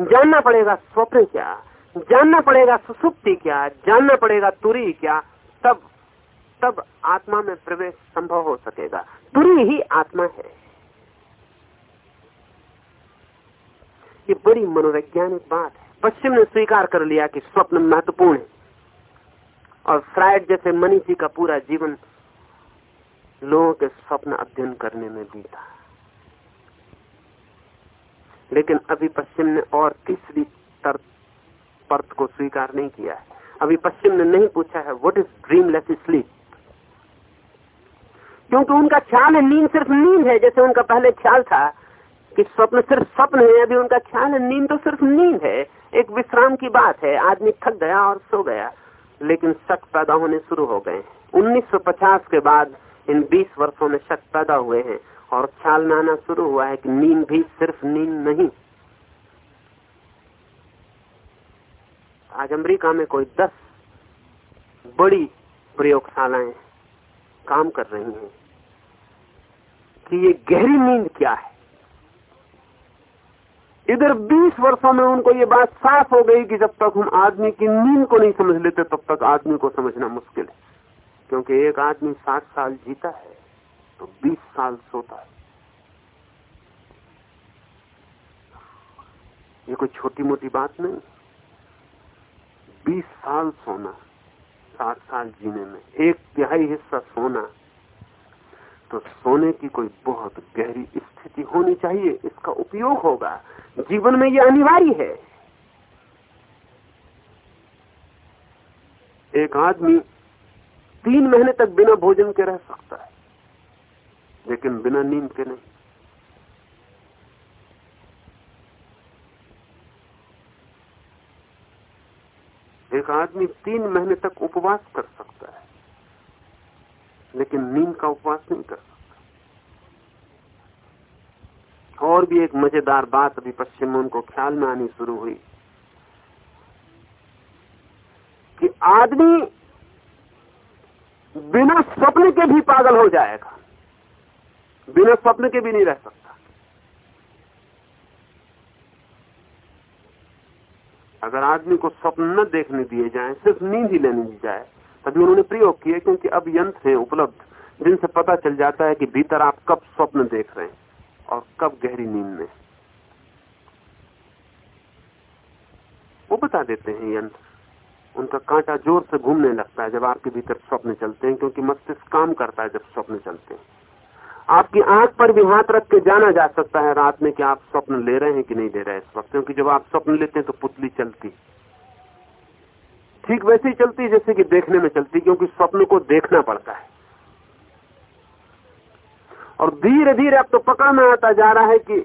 Speaker 2: जानना पड़ेगा स्वप्न क्या? जानना पड़ेगा सुसुप्ति क्या? जानना पड़ेगा तुरी क्या? तब तब आत्मा में प्रवेश संभव हो सकेगा। तुरी ही आत्मा है। ये बड़ी मनोवैज्ञानिक बात है। पश्चिम ने स्वीकार कर लिया कि स्वप्न महत्वपूर्ण है। और फ्राइड जैसे मनीषी का पूरा जीवन लोगों के स्वप्न अध्ययन करने में बीता। लेकिन अभी पश्चिम ने और तीसरी परत को स्वीकार नहीं किया है। अभी पश्चिम ने नहीं पूछा है व्हाट इज़ ड्रीमलेस स्लीप क्योंकि उनका ख्याल है, नींद सिर्फ़ नींद है, जैसे उनका पहले ख्याल था कि स्वप्न सिर्फ़ स्वप्न है, अभी उनका ख्याल है, नींद तो सिर्फ़ नींद है। एक विश्राम की बात है, आदमी थक गया और सो गया, लेकिन शक पैदा होने शुरू हो गए 1950 के बाद इन 20 वर्षों में शक पैदा हुए हैं। और ख्याल में आना शुरू हुआ है कि नींद भी सिर्फ़ नींद नहीं। आज अमेरिका में कोई दस बड़ी प्रयोगशालाएँ काम कर रही हैं कि ये गहरी नींद क्या है। इधर 20 वर्षों में उनको ये बात साफ़ हो गई कि जब तक हम आदमी की नींद को नहीं समझ लेते, तब तक आदमी को समझना मुश्किल है, क्योंकि एक आदमी 60 साल जीता है। तो 20 साल सोता है। ये कोई छोटी मोटी बात नहीं। 20 साल सोना 60 साल जीने में, एक तिहाई हिस्सा सोना तो सोने की कोई बहुत गहरी स्थिति होनी चाहिए, इसका उपयोग होगा। जीवन में यह अनिवार्य है। एक आदमी तीन महीने तक बिना भोजन के रह सकता है। लेकिन बिना नींद के नहीं। एक आदमी तीन महीने तक उपवास कर सकता है, लेकिन नींद का उपवास नहीं कर सकता। और भी एक मज़ेदार बात अभी पश्चिम में उनको ख्याल में आनी शुरू हुई, कि आदमी बिना स्वप्न के भी पागल हो जाएगा। बिना स्वप्न के भी नहीं रह सकता। अगर आदमी को स्वप्न न देखने दिए जाए, सिर्फ़ नींद ही लेने दी जाए, तभी उन्होंने प्रयोग किए क्योंकि अब यंत्र है उपलब्ध, जिनसे पता चल जाता है कि भीतर आप कब स्वप्न देख रहे हैं और कब गहरी नींद में वो बता देते हैं यंत्र। उनका कांटा ज़ोर से घूमने लगता है जब आपके भीतर स्वप्न चलते हैं, क्योंकि मस्तिष्क काम करता है जब स्वप्न चलते हैं। आपकी आँख पर भी हाथ रख के जाना जा सकता है रात में कि आप स्वप्न ले रहे हैं कि नहीं ले रहे हैं इस वक्त? क्योंकि जब आप स्वप्न लेते हैं तो पुतली चलती। ठीक वैसे ही चलती, जैसे कि देखने में चलती, क्योंकि स्वप्न को देखना पड़ता है। और धीरे धीरे अब तो पकड़ में आता जा रहा है कि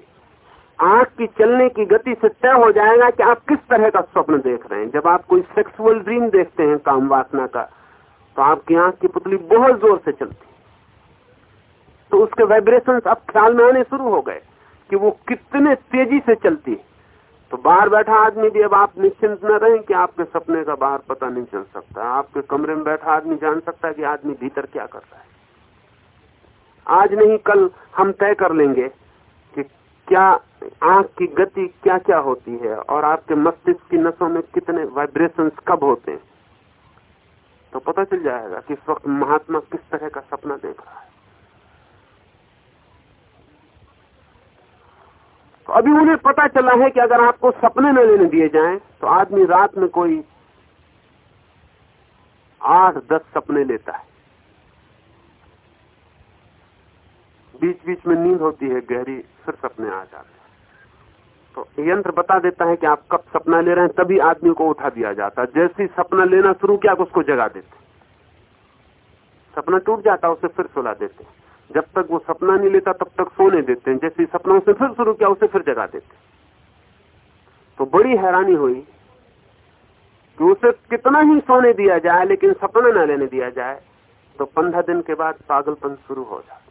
Speaker 2: आँख की चलने की गति से तय हो जाएगा कि आप किस तरह का स्वप्न देख रहे हैं। जब आप कोई सेक्सुअल ड्रीम देखते हैं काम वासना का तो आपकी आँख की पुतली बहुत ज़ोर से चलती। तो उसके वाइब्रेशंस अब ख्याल में आने शुरू हो गए कि वो कितने तेज़ी से चलती है। तो बाहर बैठा आदमी भी अब आप निश्चिंत न रहें कि आपके सपने का बाहर पता नहीं चल सकता। आपके कमरे में बैठा आदमी जान सकता है कि आदमी भीतर क्या कर रहा है। आज नहीं, कल हम तय कर लेंगे कि क्या आँख की गति क्या क्या होती है और आपके मस्तिष्क की नसों में कितने वाइब्रेशंस कब होते हैं। तो पता चल जाएगा कि इस वक्त महात्मा किस तरह का सपना देख रहा है। तो अभी उन्हें पता चला है कि अगर आपको सपने न लेने दिए जाएँ तो आदमी रात में कोई आठ, दस सपने लेता है। बीच बीच में नींद होती है, गहरी फिर सपने आ जाते हैं। तो यंत्र बता देता है कि आप कब सपना ले रहे हैं, तभी आदमी को उठा दिया जाता है। जैसे ही सपना लेना शुरू किया उसको जगा देते सपना टूट जाता उसे फिर सुला देते हैं। जब तक वो सपना नहीं लेता, तब तक सोने देते हैं। जैसे सपना उसे फिर शुरू किया, उसे फिर जगा देते तो बड़ी हैरानी हुई कि उसे कितना ही सोने दिया जाए, लेकिन सपना ना लेने दिया जाए तो पंद्रह दिन के बाद पागलपन शुरू हो जाता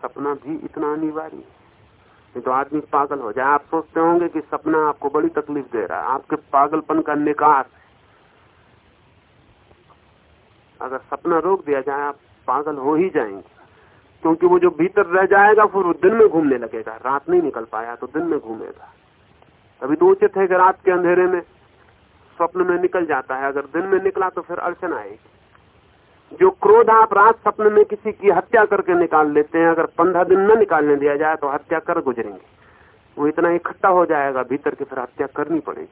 Speaker 2: सपना भी इतना अनिवार्य है। नहीं तो आदमी पागल हो जाए। आप सोचते होंगे कि सपना आपको बड़ी तकलीफ़ दे रहा है। आपके पागलपन का निकास अगर सपना रोक दिया जाए, आप पागल हो ही जाएँगे। क्योंकि वो जो भीतर रह जाएगा, फिर वो दिन में घूमने लगेगा। रात नहीं निकल पाया तो दिन में घूमेगा। अभी तो उचित है कि रात के अंधेरे में स्वप्न में निकल जाता है। अगर दिन में निकला तो फिर अड़चन आएगी। जो क्रोध आप रात सपने में किसी की हत्या करके निकाल लेते हैं, अगर पंद्रह दिन न निकालने दिया जाए तो हत्या कर गुजरेंगे। वो इतना इकट्ठा हो जाएगा, भीतर की फिर हत्या करनी पड़ेगी।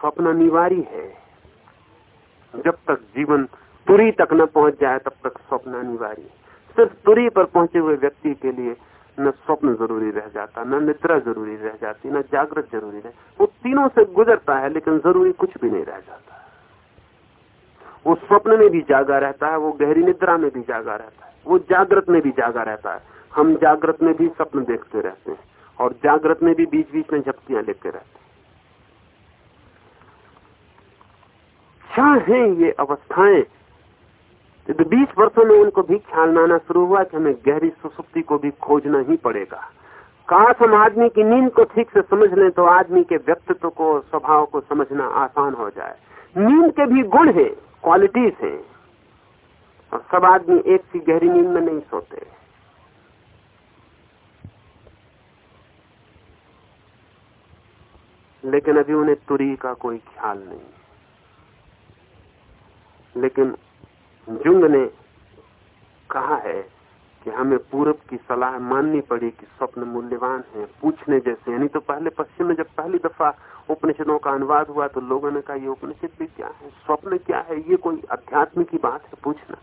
Speaker 2: स्वप्न अनिवार्य है। जब तक जीवन तुरी तक न पहुँच जाए, तब तक स्वप्न अनिवार्य सिर्फ़ तुरी पर पहुँचे हुए व्यक्ति के लिए न स्वप्न ज़रूरी रह जाता, न निद्रा ज़रूरी रह जाती, न जागृत ज़रूरी रह वो तीनों से गुजरता है, लेकिन ज़रूरी कुछ भी नहीं रह जाता। वो स्वप्न में भी जागा रहता है, वो गहरी निद्रा में भी जागा रहता है, वो जागृत में भी जागा रहता है। हम जागृत में भी स्वप्न देखते रहते हैं, और जागृत में भी बीच बीच में झपकियाँ लेते रहते हैं। क्या है ये अवस्थाएँ। तो बीस वर्षों में उनको भी ख्याल आना शुरू हुआ कि हमें गहरी सुसुप्ति को भी खोजना ही पड़ेगा। काश हम आदमी की नींद को ठीक से समझ लें तो आदमी के व्यक्तित्व को, स्वभाव को समझना आसान हो जाए। नींद के भी गुण हैं क्वालिटीज हैं। और सब आदमी एक सी गहरी नींद में नहीं सोते। लेकिन अभी उन्हें तुरी का कोई ख्याल नहीं। लेकिन जुंग ने कहा है कि हमें पूरब की सलाह माननी पड़ी कि स्वप्न मूल्यवान है, पूछने जैसे यानी तो पहले पश्चिम में जब पहली दफ़ा उपनिषदों का अनुवाद हुआ तो लोगों ने कहा, ये उपनिषद भी क्या है? स्वप्न क्या है? ये कोई अध्यात्म की बात है, पूछना।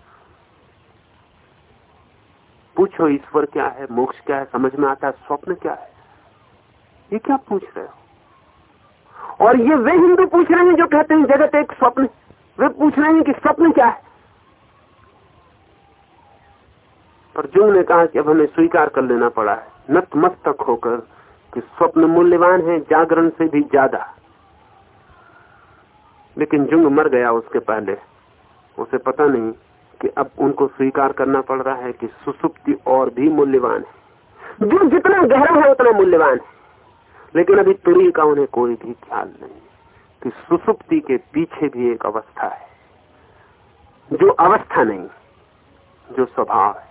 Speaker 2: पूछो, ईश्वर क्या है? मोक्ष क्या है? समझ में आता है, स्वप्न क्या है? ये क्या पूछ रहे हो? और ये वे हिंदू पूछ रहे हैं जो कहते हैं, जगत एक स्वप्न वे पूछ रहे हैं कि स्वप्न क्या है? पर जो ने कहा कि अब हमें स्वीकार कर लेना पड़ा है, नतमस्तक होकर कि स्वप्न मूल्यवान है, जागरण से भी ज़्यादा। लेकिन जुंग मर गया उसके पहले। उसे पता नहीं कि अब उनको स्वीकार करना पड़ रहा है कि सुसुप्ति और भी मूल्यवान है। जो जितना गहरा है, उतना मूल्यवान है। लेकिन अभी तुरी का उन्हें कोई भी ख्याल नहीं। कि सुसुप्ति के पीछे भी एक अवस्था है। जो अवस्था नहीं, जो स्वभाव है।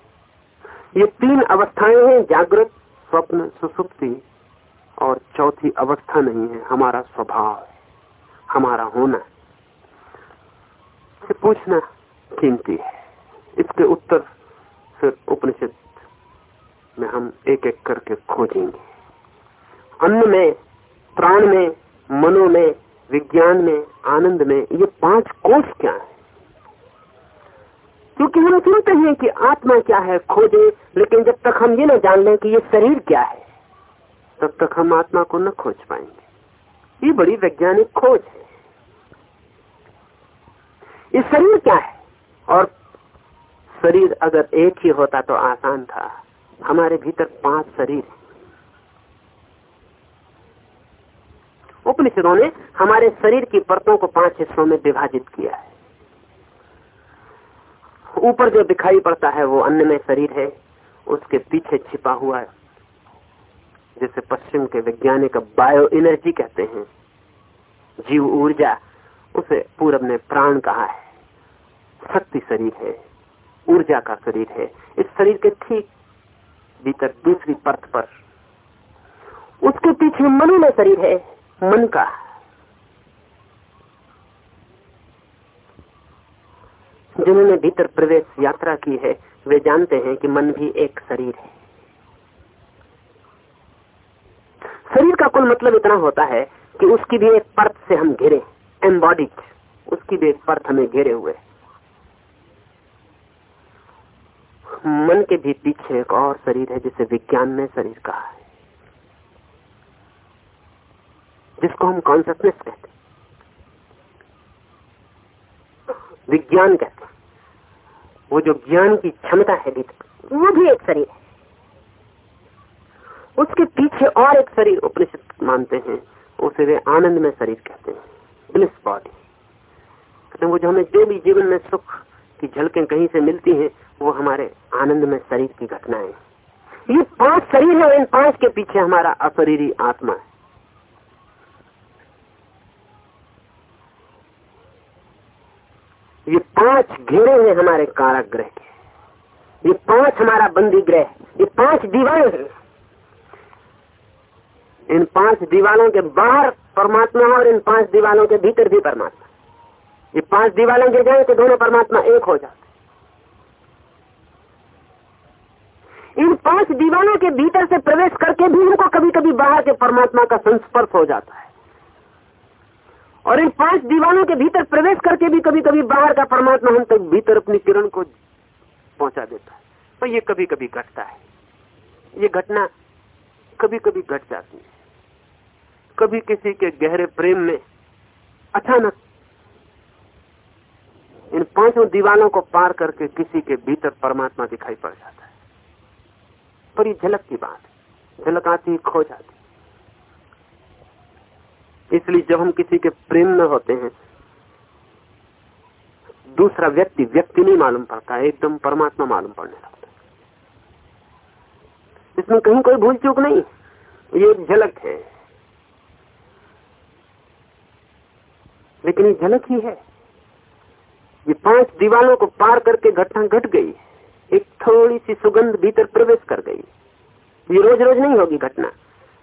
Speaker 2: ये तीन अवस्थाएँ हैं, जागृत, स्वप्न, सुसुप्ति, और चौथी अवस्था नहीं है, हमारा स्वभाव हमारा होना से पूछना कीमती है। इसके उत्तर फिर उपनिषद में हम एक एक करके खोजेंगे। अन्न में, प्राण में, मनो में विज्ञान में, आनंद में, ये पाँच कोष क्या है? क्योंकि हम सुनते हैं कि आत्मा क्या है, खोजे, लेकिन जब तक हम ये ना जान लें कि ये शरीर क्या है, तब तक हम आत्मा को न खोज पाएँगे। ये बड़ी वैज्ञानिक खोज है। ये शरीर क्या है? और शरीर अगर एक ही होता तो आसान था। हमारे भीतर पाँच शरीर उपनिषदों ने हमारे शरीर की परतों को पाँच हिस्सों में विभाजित किया है। ऊपर जो दिखाई पड़ता है, वो अन्य में शरीर है। उसके पीछे छिपा हुआ है, जिसे पश्चिम के वैज्ञानिक बायो एनर्जी कहते हैं। जीव ऊर्जा, उसे पूरब ने प्राण कहा है। शक्ति शरीर है, ऊर्जा का शरीर है। इस शरीर के ठीक भीतर दूसरी परत पर। उसके पीछे मनु में शरीर है। मन का। जिन्होंने भीतर प्रवेश यात्रा की है, वे जानते हैं कि मन भी एक शरीर है। शरीर का कुल मतलब इतना होता है कि उसकी भी एक परत से हम घिरे एम्बॉडिड उसकी भी एक परत हमें घेरे हुए। मन के भी पीछे एक और शरीर है, जिसे विज्ञान में शरीर कहा है। जिसको हम कॉन्सियसनेस कहते विज्ञान कहते हैं। वो जो ज्ञान की क्षमता है भीतर, वो भी एक शरीर है। उसके पीछे और एक शरीर उपनिषद मानते हैं, उसे वे आनंद में शरीर कहते हैं ब्लिस बॉडी कहते वो जो हमें जो भी जीवन में सुख की झलकें कहीं से मिलती हैं, वो हमारे आनंद में शरीर की घटनाएँ ये पाँच शरीर है इन पाँच के पीछे हमारा अशरीरी आत्मा है। ये पाँच घेरे हैं हमारे कारक ग्रह के। ये पाँच हमारा बंदी ग्रह ये पाँच दीवार है। इन पाँच दीवालों के बाहर परमात्मा और इन पाँच दीवालों के भीतर भी परमात्मा ये पाँच दीवालों गिर जाए तो दोनों परमात्मा एक हो जाते इन पाँच दीवालों के भीतर से प्रवेश करके भी उनको कभी कभी बाहर के परमात्मा का संस्पर्श हो जाता है। और इन पाँच दीवानों के भीतर प्रवेश करके भी कभी कभी बाहर का परमात्मा हम तक भीतर अपनी किरण को पहुँचा देता है। पर ये कभी कभी घटता है। ये घटना कभी कभी घट जाती है। कभी किसी के गहरे प्रेम में अचानक इन पाँचों दीवानों को पार करके किसी के भीतर परमात्मा दिखाई पड़ जाता है। पर ये झलक की बात झलक आती खो जाती इसलिए जब हम किसी के प्रेम में होते हैं, दूसरा व्यक्ति व्यक्ति नहीं मालूम पड़ता है एकदम परमात्मा मालूम पड़ने लगता इसमें कहीं कोई भूल चूक नहीं, ये झलक है। लेकिन ये झलक ही है। ये पाँच दीवालों को पार करके घटना घट गई, एक थोड़ी सी सुगंध भीतर प्रवेश कर गई। ये रोज रोज नहीं होगी घटना,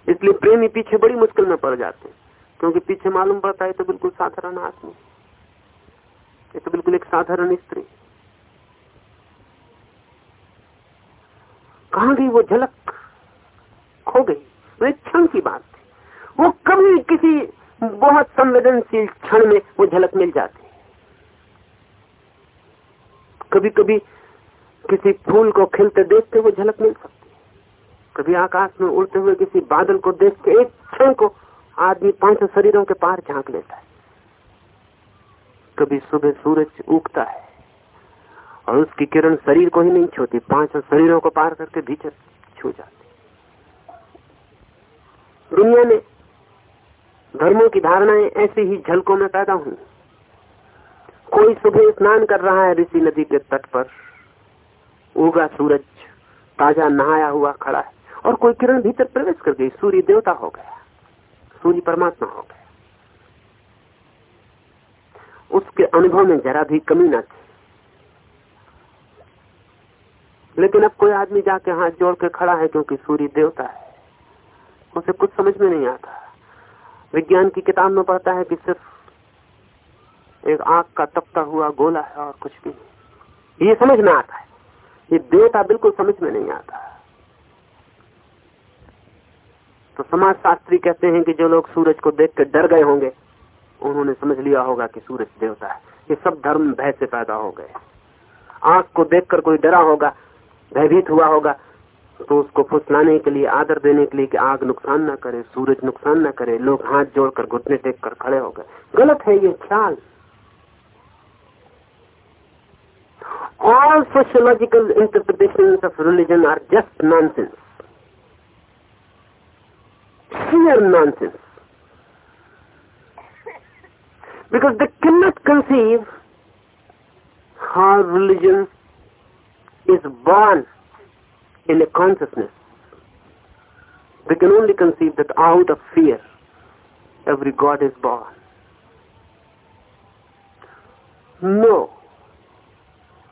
Speaker 2: इसलिए प्रेमी पीछे बड़ी मुश्किल में पड़ जाते हैं। क्योंकि पीछे मालूम पड़ता है तो बिल्कुल साधारण आदमी। ये तो बिल्कुल एक साधारण स्त्री। कहा गई वो झलक? खो गई। वो एक क्षण की बात थी। वो कभी किसी बहुत संवेदनशील क्षण में वो झलक मिल जाती। कभी कभी किसी फूल को खिलते देखते वो झलक मिल सकती। कभी आकाश में उड़ते हुए किसी बादल को देख के एक क्षण को आदमी पाँचों शरीरों के पार झाँक लेता है। कभी सुबह सूरज उगता है और उसकी किरण शरीर को ही नहीं छूती, पाँचों शरीरों को पार करके भीतर छू जाती दुनिया में धर्मों की धारणाएँ ऐसे ही झलकों में पैदा हुई। कोई सुबह स्नान कर रहा है ऋषि नदी के तट पर, उगा सूरज, ताज़ा नहाया हुआ खड़ा है और कोई किरण भीतर प्रवेश कर गई, सूर्य देवता हो गया। सूर्य परमात्मा हो गए उसके अनुभव में जरा भी कमी ना थी। लेकिन अब कोई आदमी जाके हाथ जोड़ के खड़ा है क्योंकि सूर्य देवता है, उसे कुछ समझ में नहीं आता। विज्ञान की किताब में पढ़ता है कि सिर्फ़ एक आग का तपता हुआ गोला है और कुछ भी नहीं। ये समझ में आता है। ये देवता बिल्कुल समझ में नहीं आता। तो समाज शास्त्री कहते हैं कि जो लोग सूरज को देख कर डर गए होंगे, उन्होंने समझ लिया होगा कि सूरज देवता है। ये सब धर्म भय से पैदा हो गए। आँख को देखकर कोई डरा होगा, भयभीत हुआ होगा तो उसको फुसलाने के लिए, आदर देने के लिए कि आग नुकसान ना करे, सूरज नुकसान ना करे, लोग हाथ जोड़कर, घुटने टेक कर खड़े हो गए। गलत है ये ख्याल। All sociological interpretations of religion are just nonsense. Sheer nonsense. Because they cannot conceive how religion is born in a consciousness. They can only conceive that out of fear every God is born. No.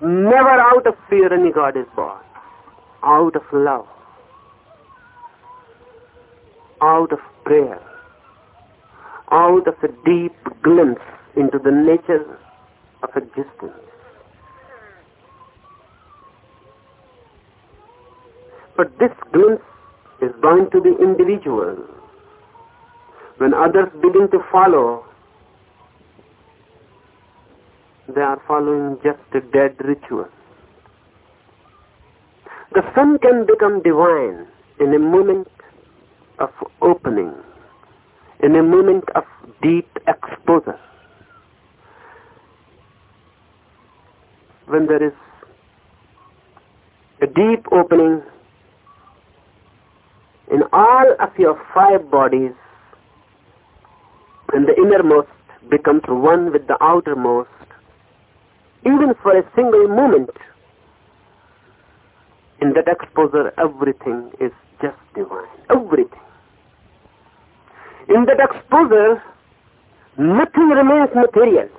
Speaker 2: Never out of fear any God is born. Out of love. Out of prayer. Out of a deep glimpse into the nature of existence. But this glimpse is bound to be individual. When others begin to follow, they are following just a dead ritual. The sun can become divine in a moment of opening, in a moment of deep exposure. When there is a deep opening in all of your five bodies, and the innermost becomes one with the outermost, even for a single moment, in that exposure, everything is just divine. Everything. In that exposure, nothing remains material.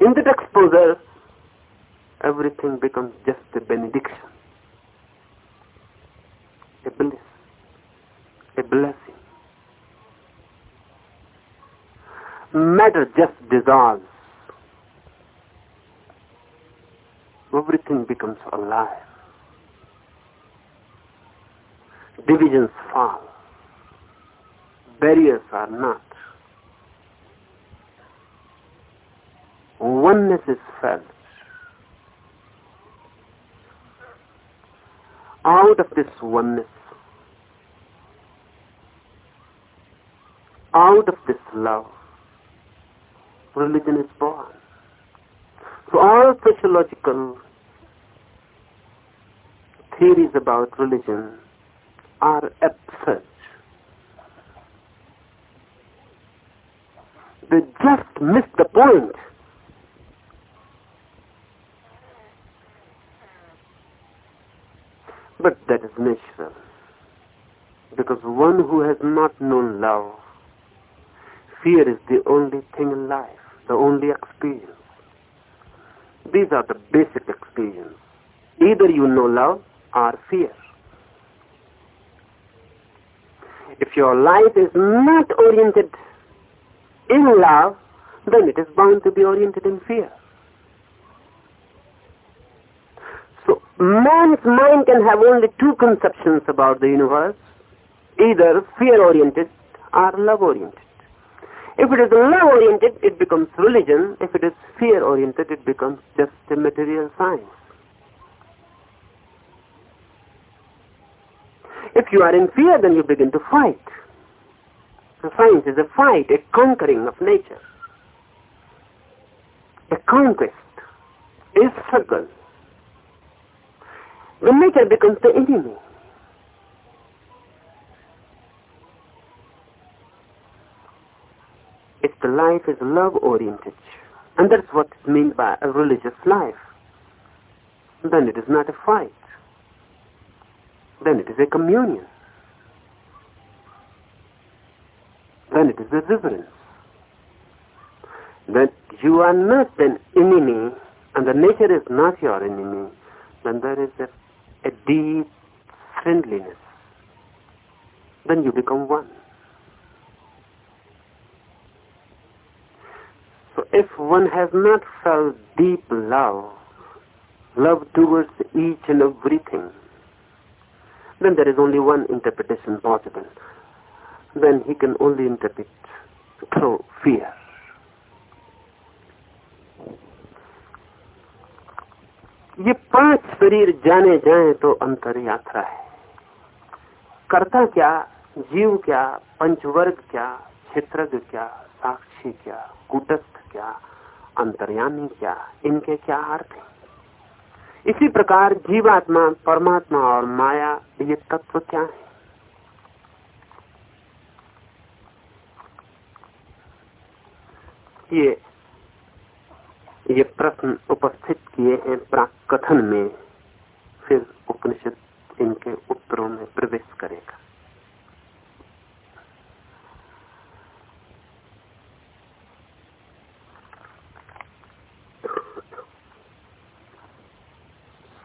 Speaker 2: In that exposure, everything becomes just a benediction, a bliss, a blessing. Matter just dissolves. Everything becomes alive. Divisions fall. Barriers are not. Oneness is felt. Out of this oneness, out of this love, religion is born. So all sociological theories about religion are absurd. They just miss the point. But that is natural. Because one who has not known love, fear is the only thing in life, the only experience. These are the basic experiences. Either you know love or fear. If your life is not oriented in love, then it is bound to be oriented in fear. So man's mind can have only two conceptions about the universe, either fear-oriented or love-oriented. If it is love-oriented, it becomes religion. If it is fear-oriented, it becomes just a material science. If you are in fear, then you begin to fight. The science is a fight, a conquering of nature, a conquest, a struggle. When nature becomes the enemy. if the life is love oriented, and that's what is meant by a religious life, then it is not a fight. Then it is a communion. Then it is a reverence. That you are not an enemy and the nature is not your enemy, then there is a, a deep friendliness. Then you become one. So if one has not felt deep love, love towards each and everything, then there is only one interpretation possible. Then he can only interpret through fear. ये पाँच शरीर जाने जाए तो अंतर यात्रा है कर्ता क्या जीव क्या पंचवर्ग क्या क्षेत्रज्ञ क्या साक्षी क्या कूटस्थ क्या अंतर्यामी क्या इनके क्या अर्थ है इसी प्रकार जीवात्मा, परमात्मा और माया, ये तत्व क्या है? ये ये प्रश्न उपस्थित किए हैं प्राक कथन में, फिर उपनिषद इनके उत्तरों में प्रवेश करेगा।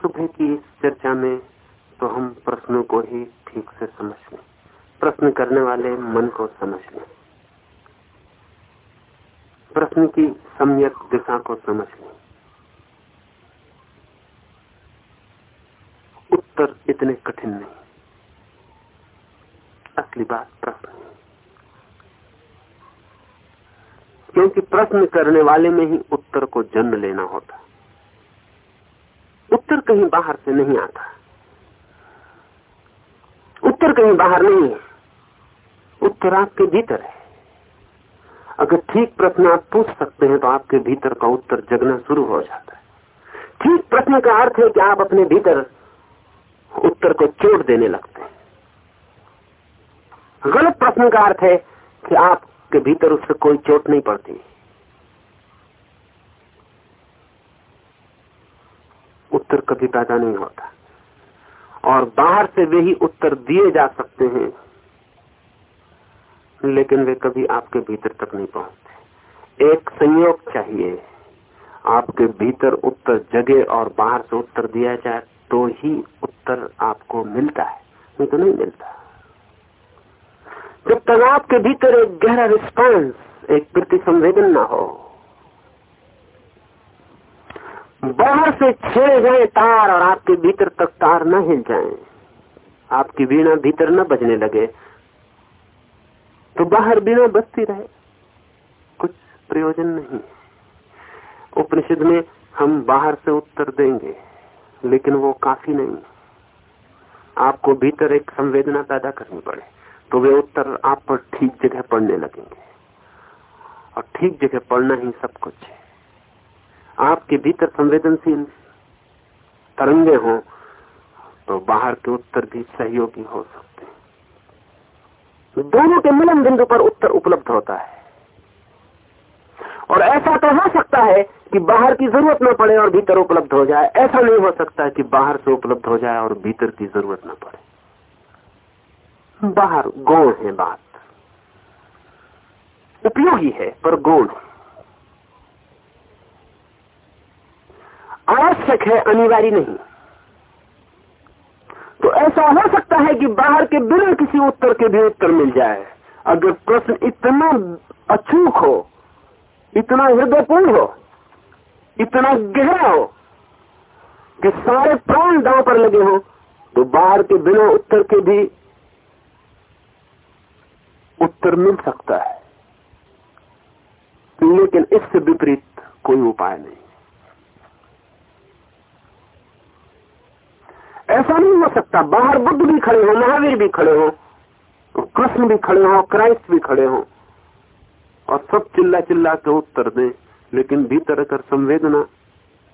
Speaker 2: सुबह की इस चर्चा में तो हम प्रश्नों को ही ठीक से समझ लें प्रश्न करने वाले मन को समझ लें प्रश्न की सम्यक दिशा को समझ लें उत्तर इतने कठिन नहीं। असली बात प्रश्न क्योंकि प्रश्न करने वाले में ही उत्तर को जन्म लेना होता। उत्तर कहीं बाहर से नहीं आता। उत्तर कहीं बाहर नहीं है। उत्तर आपके भीतर है। अगर ठीक प्रश्न आप पूछ सकते हैं तो आपके भीतर का उत्तर जगना शुरू हो जाता है। ठीक प्रश्न का अर्थ है कि आप अपने भीतर उत्तर को चोट देने लगते हैं। गलत प्रश्न का अर्थ है कि आपके भीतर उससे कोई चोट नहीं पड़ती। उत्तर कभी पैदा नहीं होता। और बाहर से वे ही उत्तर दिए जा सकते हैं, लेकिन वे कभी आपके भीतर तक नहीं पहुँचते। एक संयोग चाहिए, आपके भीतर उत्तर जगे और बाहर से उत्तर दिया जाए तो ही उत्तर आपको मिलता है। नहीं तो नहीं मिलता। जब तक आपके भीतर एक गहरा रिस्पांस एक प्रति संवेदन ना हो बाहर से छेड़े जाए तार और आपके भीतर तक तार न हिल जाए आपकी वीणा भीतर न बजने लगे। तो बाहर बिना बजती रहे, कुछ प्रयोजन नहीं। उपनिषद में हम बाहर से उत्तर देंगे, लेकिन वो काफ़ी नहीं। आपको भीतर एक संवेदना पैदा करनी पड़े तो वे उत्तर आप पर ठीक जगह पड़ने लगेंगे। और ठीक जगह पड़ना ही सब कुछ है। आपके भीतर संवेदनशील तरंगे हों तो बाहर के उत्तर भी सहयोगी हो सकते हैं। दोनों के मिलन बिंदु पर उत्तर उपलब्ध होता है। और ऐसा तो हो सकता है कि बाहर की ज़रूरत न पड़े और भीतर उपलब्ध हो जाए। ऐसा नहीं हो सकता कि बाहर से उपलब्ध हो जाए और भीतर की ज़रूरत न पड़े। बाहर, गौण है बात। उपयोगी है, पर गौण है। आवश्यक है, अनिवार्य नहीं। तो ऐसा हो सकता है कि बाहर के बिना किसी उत्तर के भी उत्तर मिल जाए। अगर प्रश्न इतना अचूक हो, इतना हृदयपूर्ण हो, इतना गहरा हो, कि सारे प्राण दांव पर लगे हो तो बाहर के बिना उत्तर के भी उत्तर मिल सकता है। लेकिन इससे विपरीत कोई उपाय नहीं। ऐसा नहीं हो सकता। बाहर बुद्ध भी खड़े हो, महावीर भी खड़े हो, कृष्ण भी खड़े हो, क्राइस्ट भी खड़े हो और सब चिल्ला चिल्ला के उत्तर दें, लेकिन भीतर अगर संवेदना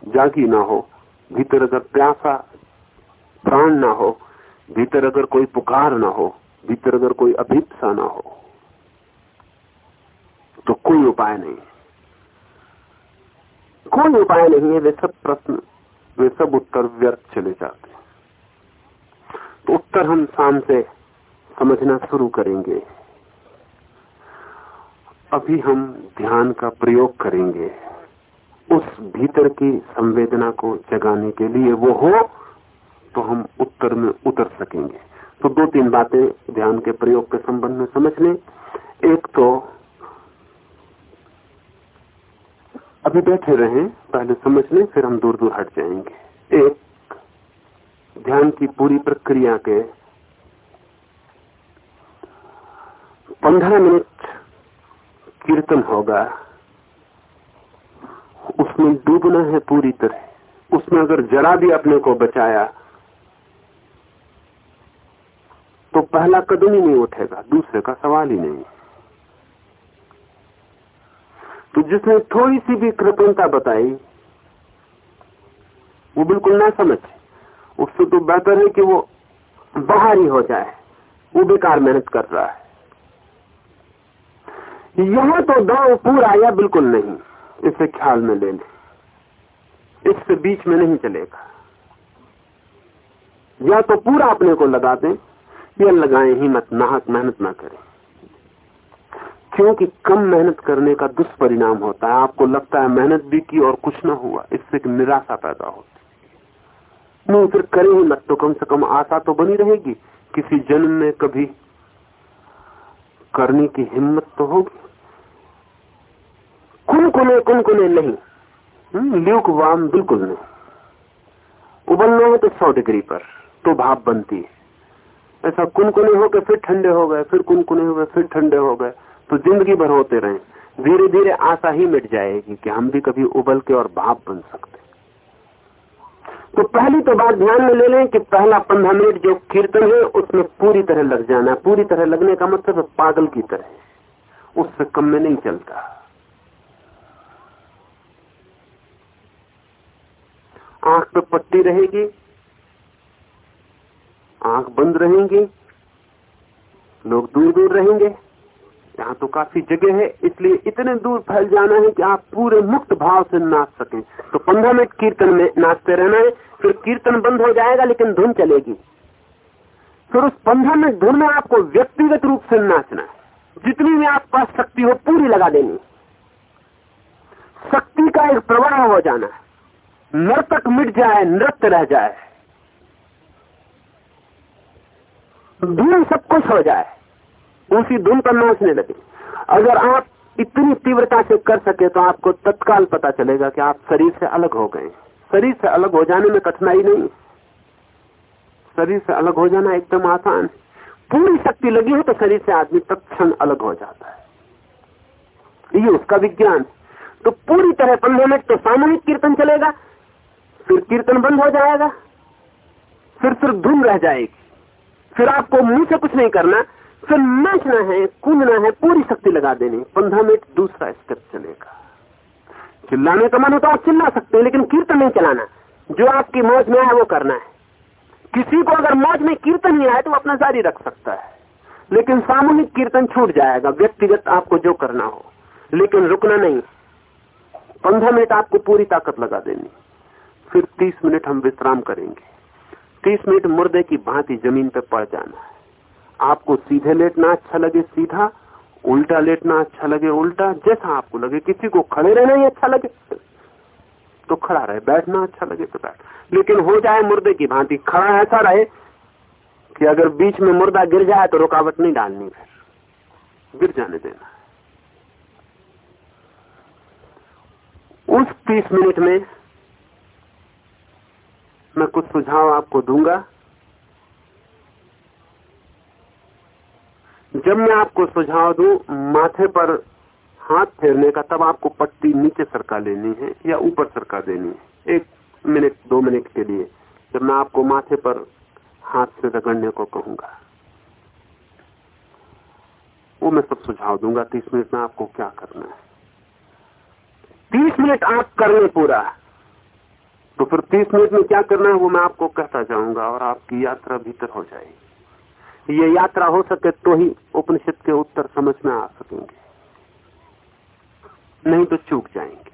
Speaker 2: जागी ना हो, भीतर अगर प्यासा प्राण ना हो, भीतर अगर कोई पुकार ना हो, भीतर अगर कोई अभिप्सा ना हो तो कोई उपाय नहीं कोई उपाय नहीं है, वे सब प्रश्न, वे सब उत्तर व्यर्थ चले जाते तो उत्तर हम शाम से समझना शुरू करेंगे। अभी हम ध्यान का प्रयोग करेंगे। उस भीतर की संवेदना को जगाने के लिए वो हो तो हम उत्तर में उतर सकेंगे। तो दो तीन बातें ध्यान के प्रयोग के संबंध में समझ लें। एक तो अभी बैठे रहें, पहले समझ लें, फिर हम दूर दूर हट जाएँगे। एक ध्यान की पूरी प्रक्रिया के पंद्रह मिनट कीर्तन होगा। उसमें डूबना है पूरी तरह। उसमें अगर जरा भी अपने को बचाया तो पहला कदम ही नहीं उठेगा, दूसरे का सवाल ही नहीं। तो जिसने थोड़ी सी भी कृपणता बताई, वो बिल्कुल ना समझ। उससे तो बेहतर है कि वो बाहर ही हो जाए। वो बेकार मेहनत कर रहा है। यहाँ तो दाव पूरा या बिल्कुल नहीं। इसे ख्याल में ले लें। इससे बीच में नहीं चलेगा। या तो पूरा अपने को लगा दें, या लगाए ही मत, नाहक मेहनत ना करें। क्योंकि कम मेहनत करने का दुष्परिणाम होता है। आपको लगता है मेहनत भी की और कुछ ना हुआ। इससे निराशा पैदा होती नहीं फिर करे ही मत तो कम से कम आशा तो बनी रहेगी। किसी जन्म में कभी करने की हिम्मत तो होगी। कुन कुनकुने कुनकुने नहीं। हम्म, ल्यूक वाम बिल्कुल नहीं। उबलना हो तो सौ डिग्री पर तो भाप बनती है। ऐसा कुनकुने हो फिर ठंडे हो गए फिर कुनकुने हो गए फिर ठंडे हो गए तो ज़िंदगी भर होते रहे। धीरे धीरे आशा ही मिट जाएगी कि हम भी कभी उबल के और भाप बन सकते तो पहली तो बात ध्यान में ले लें कि पहला पंद्रह मिनट जो कीर्तन है, उसमें पूरी तरह लग जाना। है पूरी तरह लगने का मतलब पागल की तरह। उससे कम में नहीं चलता। आँख पे पट्टी रहेगी। आँख बंद रहेंगी। लोग दूर दूर रहेंगे। यहाँ तो काफ़ी जगह है, इसलिए इतने दूर फैल जाना है कि आप पूरे मुक्त भाव से नाच सके। तो पंद्रह मिनट कीर्तन में नाचते रहना है, फिर कीर्तन बंद हो जाएगा, लेकिन धुन चलेगी। फिर उस पंद्रह मिनट धुन में आपको व्यक्तिगत रूप से नाचना है। जितनी भी आप पास शक्ति हो, पूरी लगा देनी। शक्ति का एक प्रवाह हो जाना है। नर्तक मिट जाए, नृत्य रह जाए। धुन सब कुछ हो जाए। उसी धुन पर नाचने लगे। अगर आप इतनी तीव्रता से कर सके तो आपको तत्काल पता चलेगा कि आप शरीर से अलग हो गए। शरीर से अलग हो जाने में कठिनाई नहीं। शरीर से अलग हो जाना एकदम आसान पूरी शक्ति लगी हो तो शरीर से आदमी तत्क्षण अलग हो जाता है। ये उसका विज्ञान तो पूरी तरह पंद्रह मिनट तो सामूहिक कीर्तन चलेगा, फिर कीर्तन बंद हो जाएगा, फिर सिर्फ़ धुन रह जाएगी। फिर आपको मुँह से कुछ नहीं करना फिर नाचना है कूदना है, पूरी शक्ति लगा देनी। पंद्रह मिनट दूसरा स्टेप चलेगा। चिल्लाने का मन होता है चिल्ला सकते हैं, लेकिन कीर्तन नहीं चलाना। जो आपकी मौज में आए, वो करना है। किसी को अगर मौज में कीर्तन नहीं आए तो अपना जारी रख सकता है। लेकिन सामूहिक कीर्तन छूट जाएगा, व्यक्तिगत आपको जो करना हो। लेकिन रुकना नहीं। पंद्रह मिनट आपको पूरी ताकत लगा देनी। फिर तीस मिनट हम विश्राम करेंगे। तीस मिनट मुर्दे की भांति ज़मीन पर पड़ जाना है। आपको सीधे लेटना अच्छा लगे सीधा, उल्टा लेटना अच्छा लगे उल्टा, जैसा आपको लगे, किसी को खड़े रहना ही अच्छा लगे तो खड़ा रहे, बैठना अच्छा लगे तो बैठ। लेकिन हो जाए मुर्दे की भांति, खड़ा ऐसा रहे कि अगर बीच में मुर्दा गिर जाए तो रुकावट नहीं डालनी फिर गिर जाने देना उस तीस मिनट में मैं कुछ सुझाव आपको दूँगा। जब मैं आपको सुझाव दू, माथे पर हाथ फेरने का, तब आपको पट्टी नीचे सरका लेनी है या ऊपर सरका देनी है? एक मिनट, दो मिनट के लिए, जब मैं आपको माथे पर हाथ से रगड़ने को कहूँगा। वो मैं सब सुझाव दूँगा, तीस मिनट में आपको क्या करना है? तीस मिनट आप कर ले पूरा। तो फिर तीस मिनट में क्या करना है, वो मैं आपको कहता जाऊँगा और आपकी यात्रा भीतर हो जाएगी। ये यात्रा हो सके तो ही उपनिषद के उत्तर समझ में आ सकेंगे। नहीं तो चूक जाएँगे।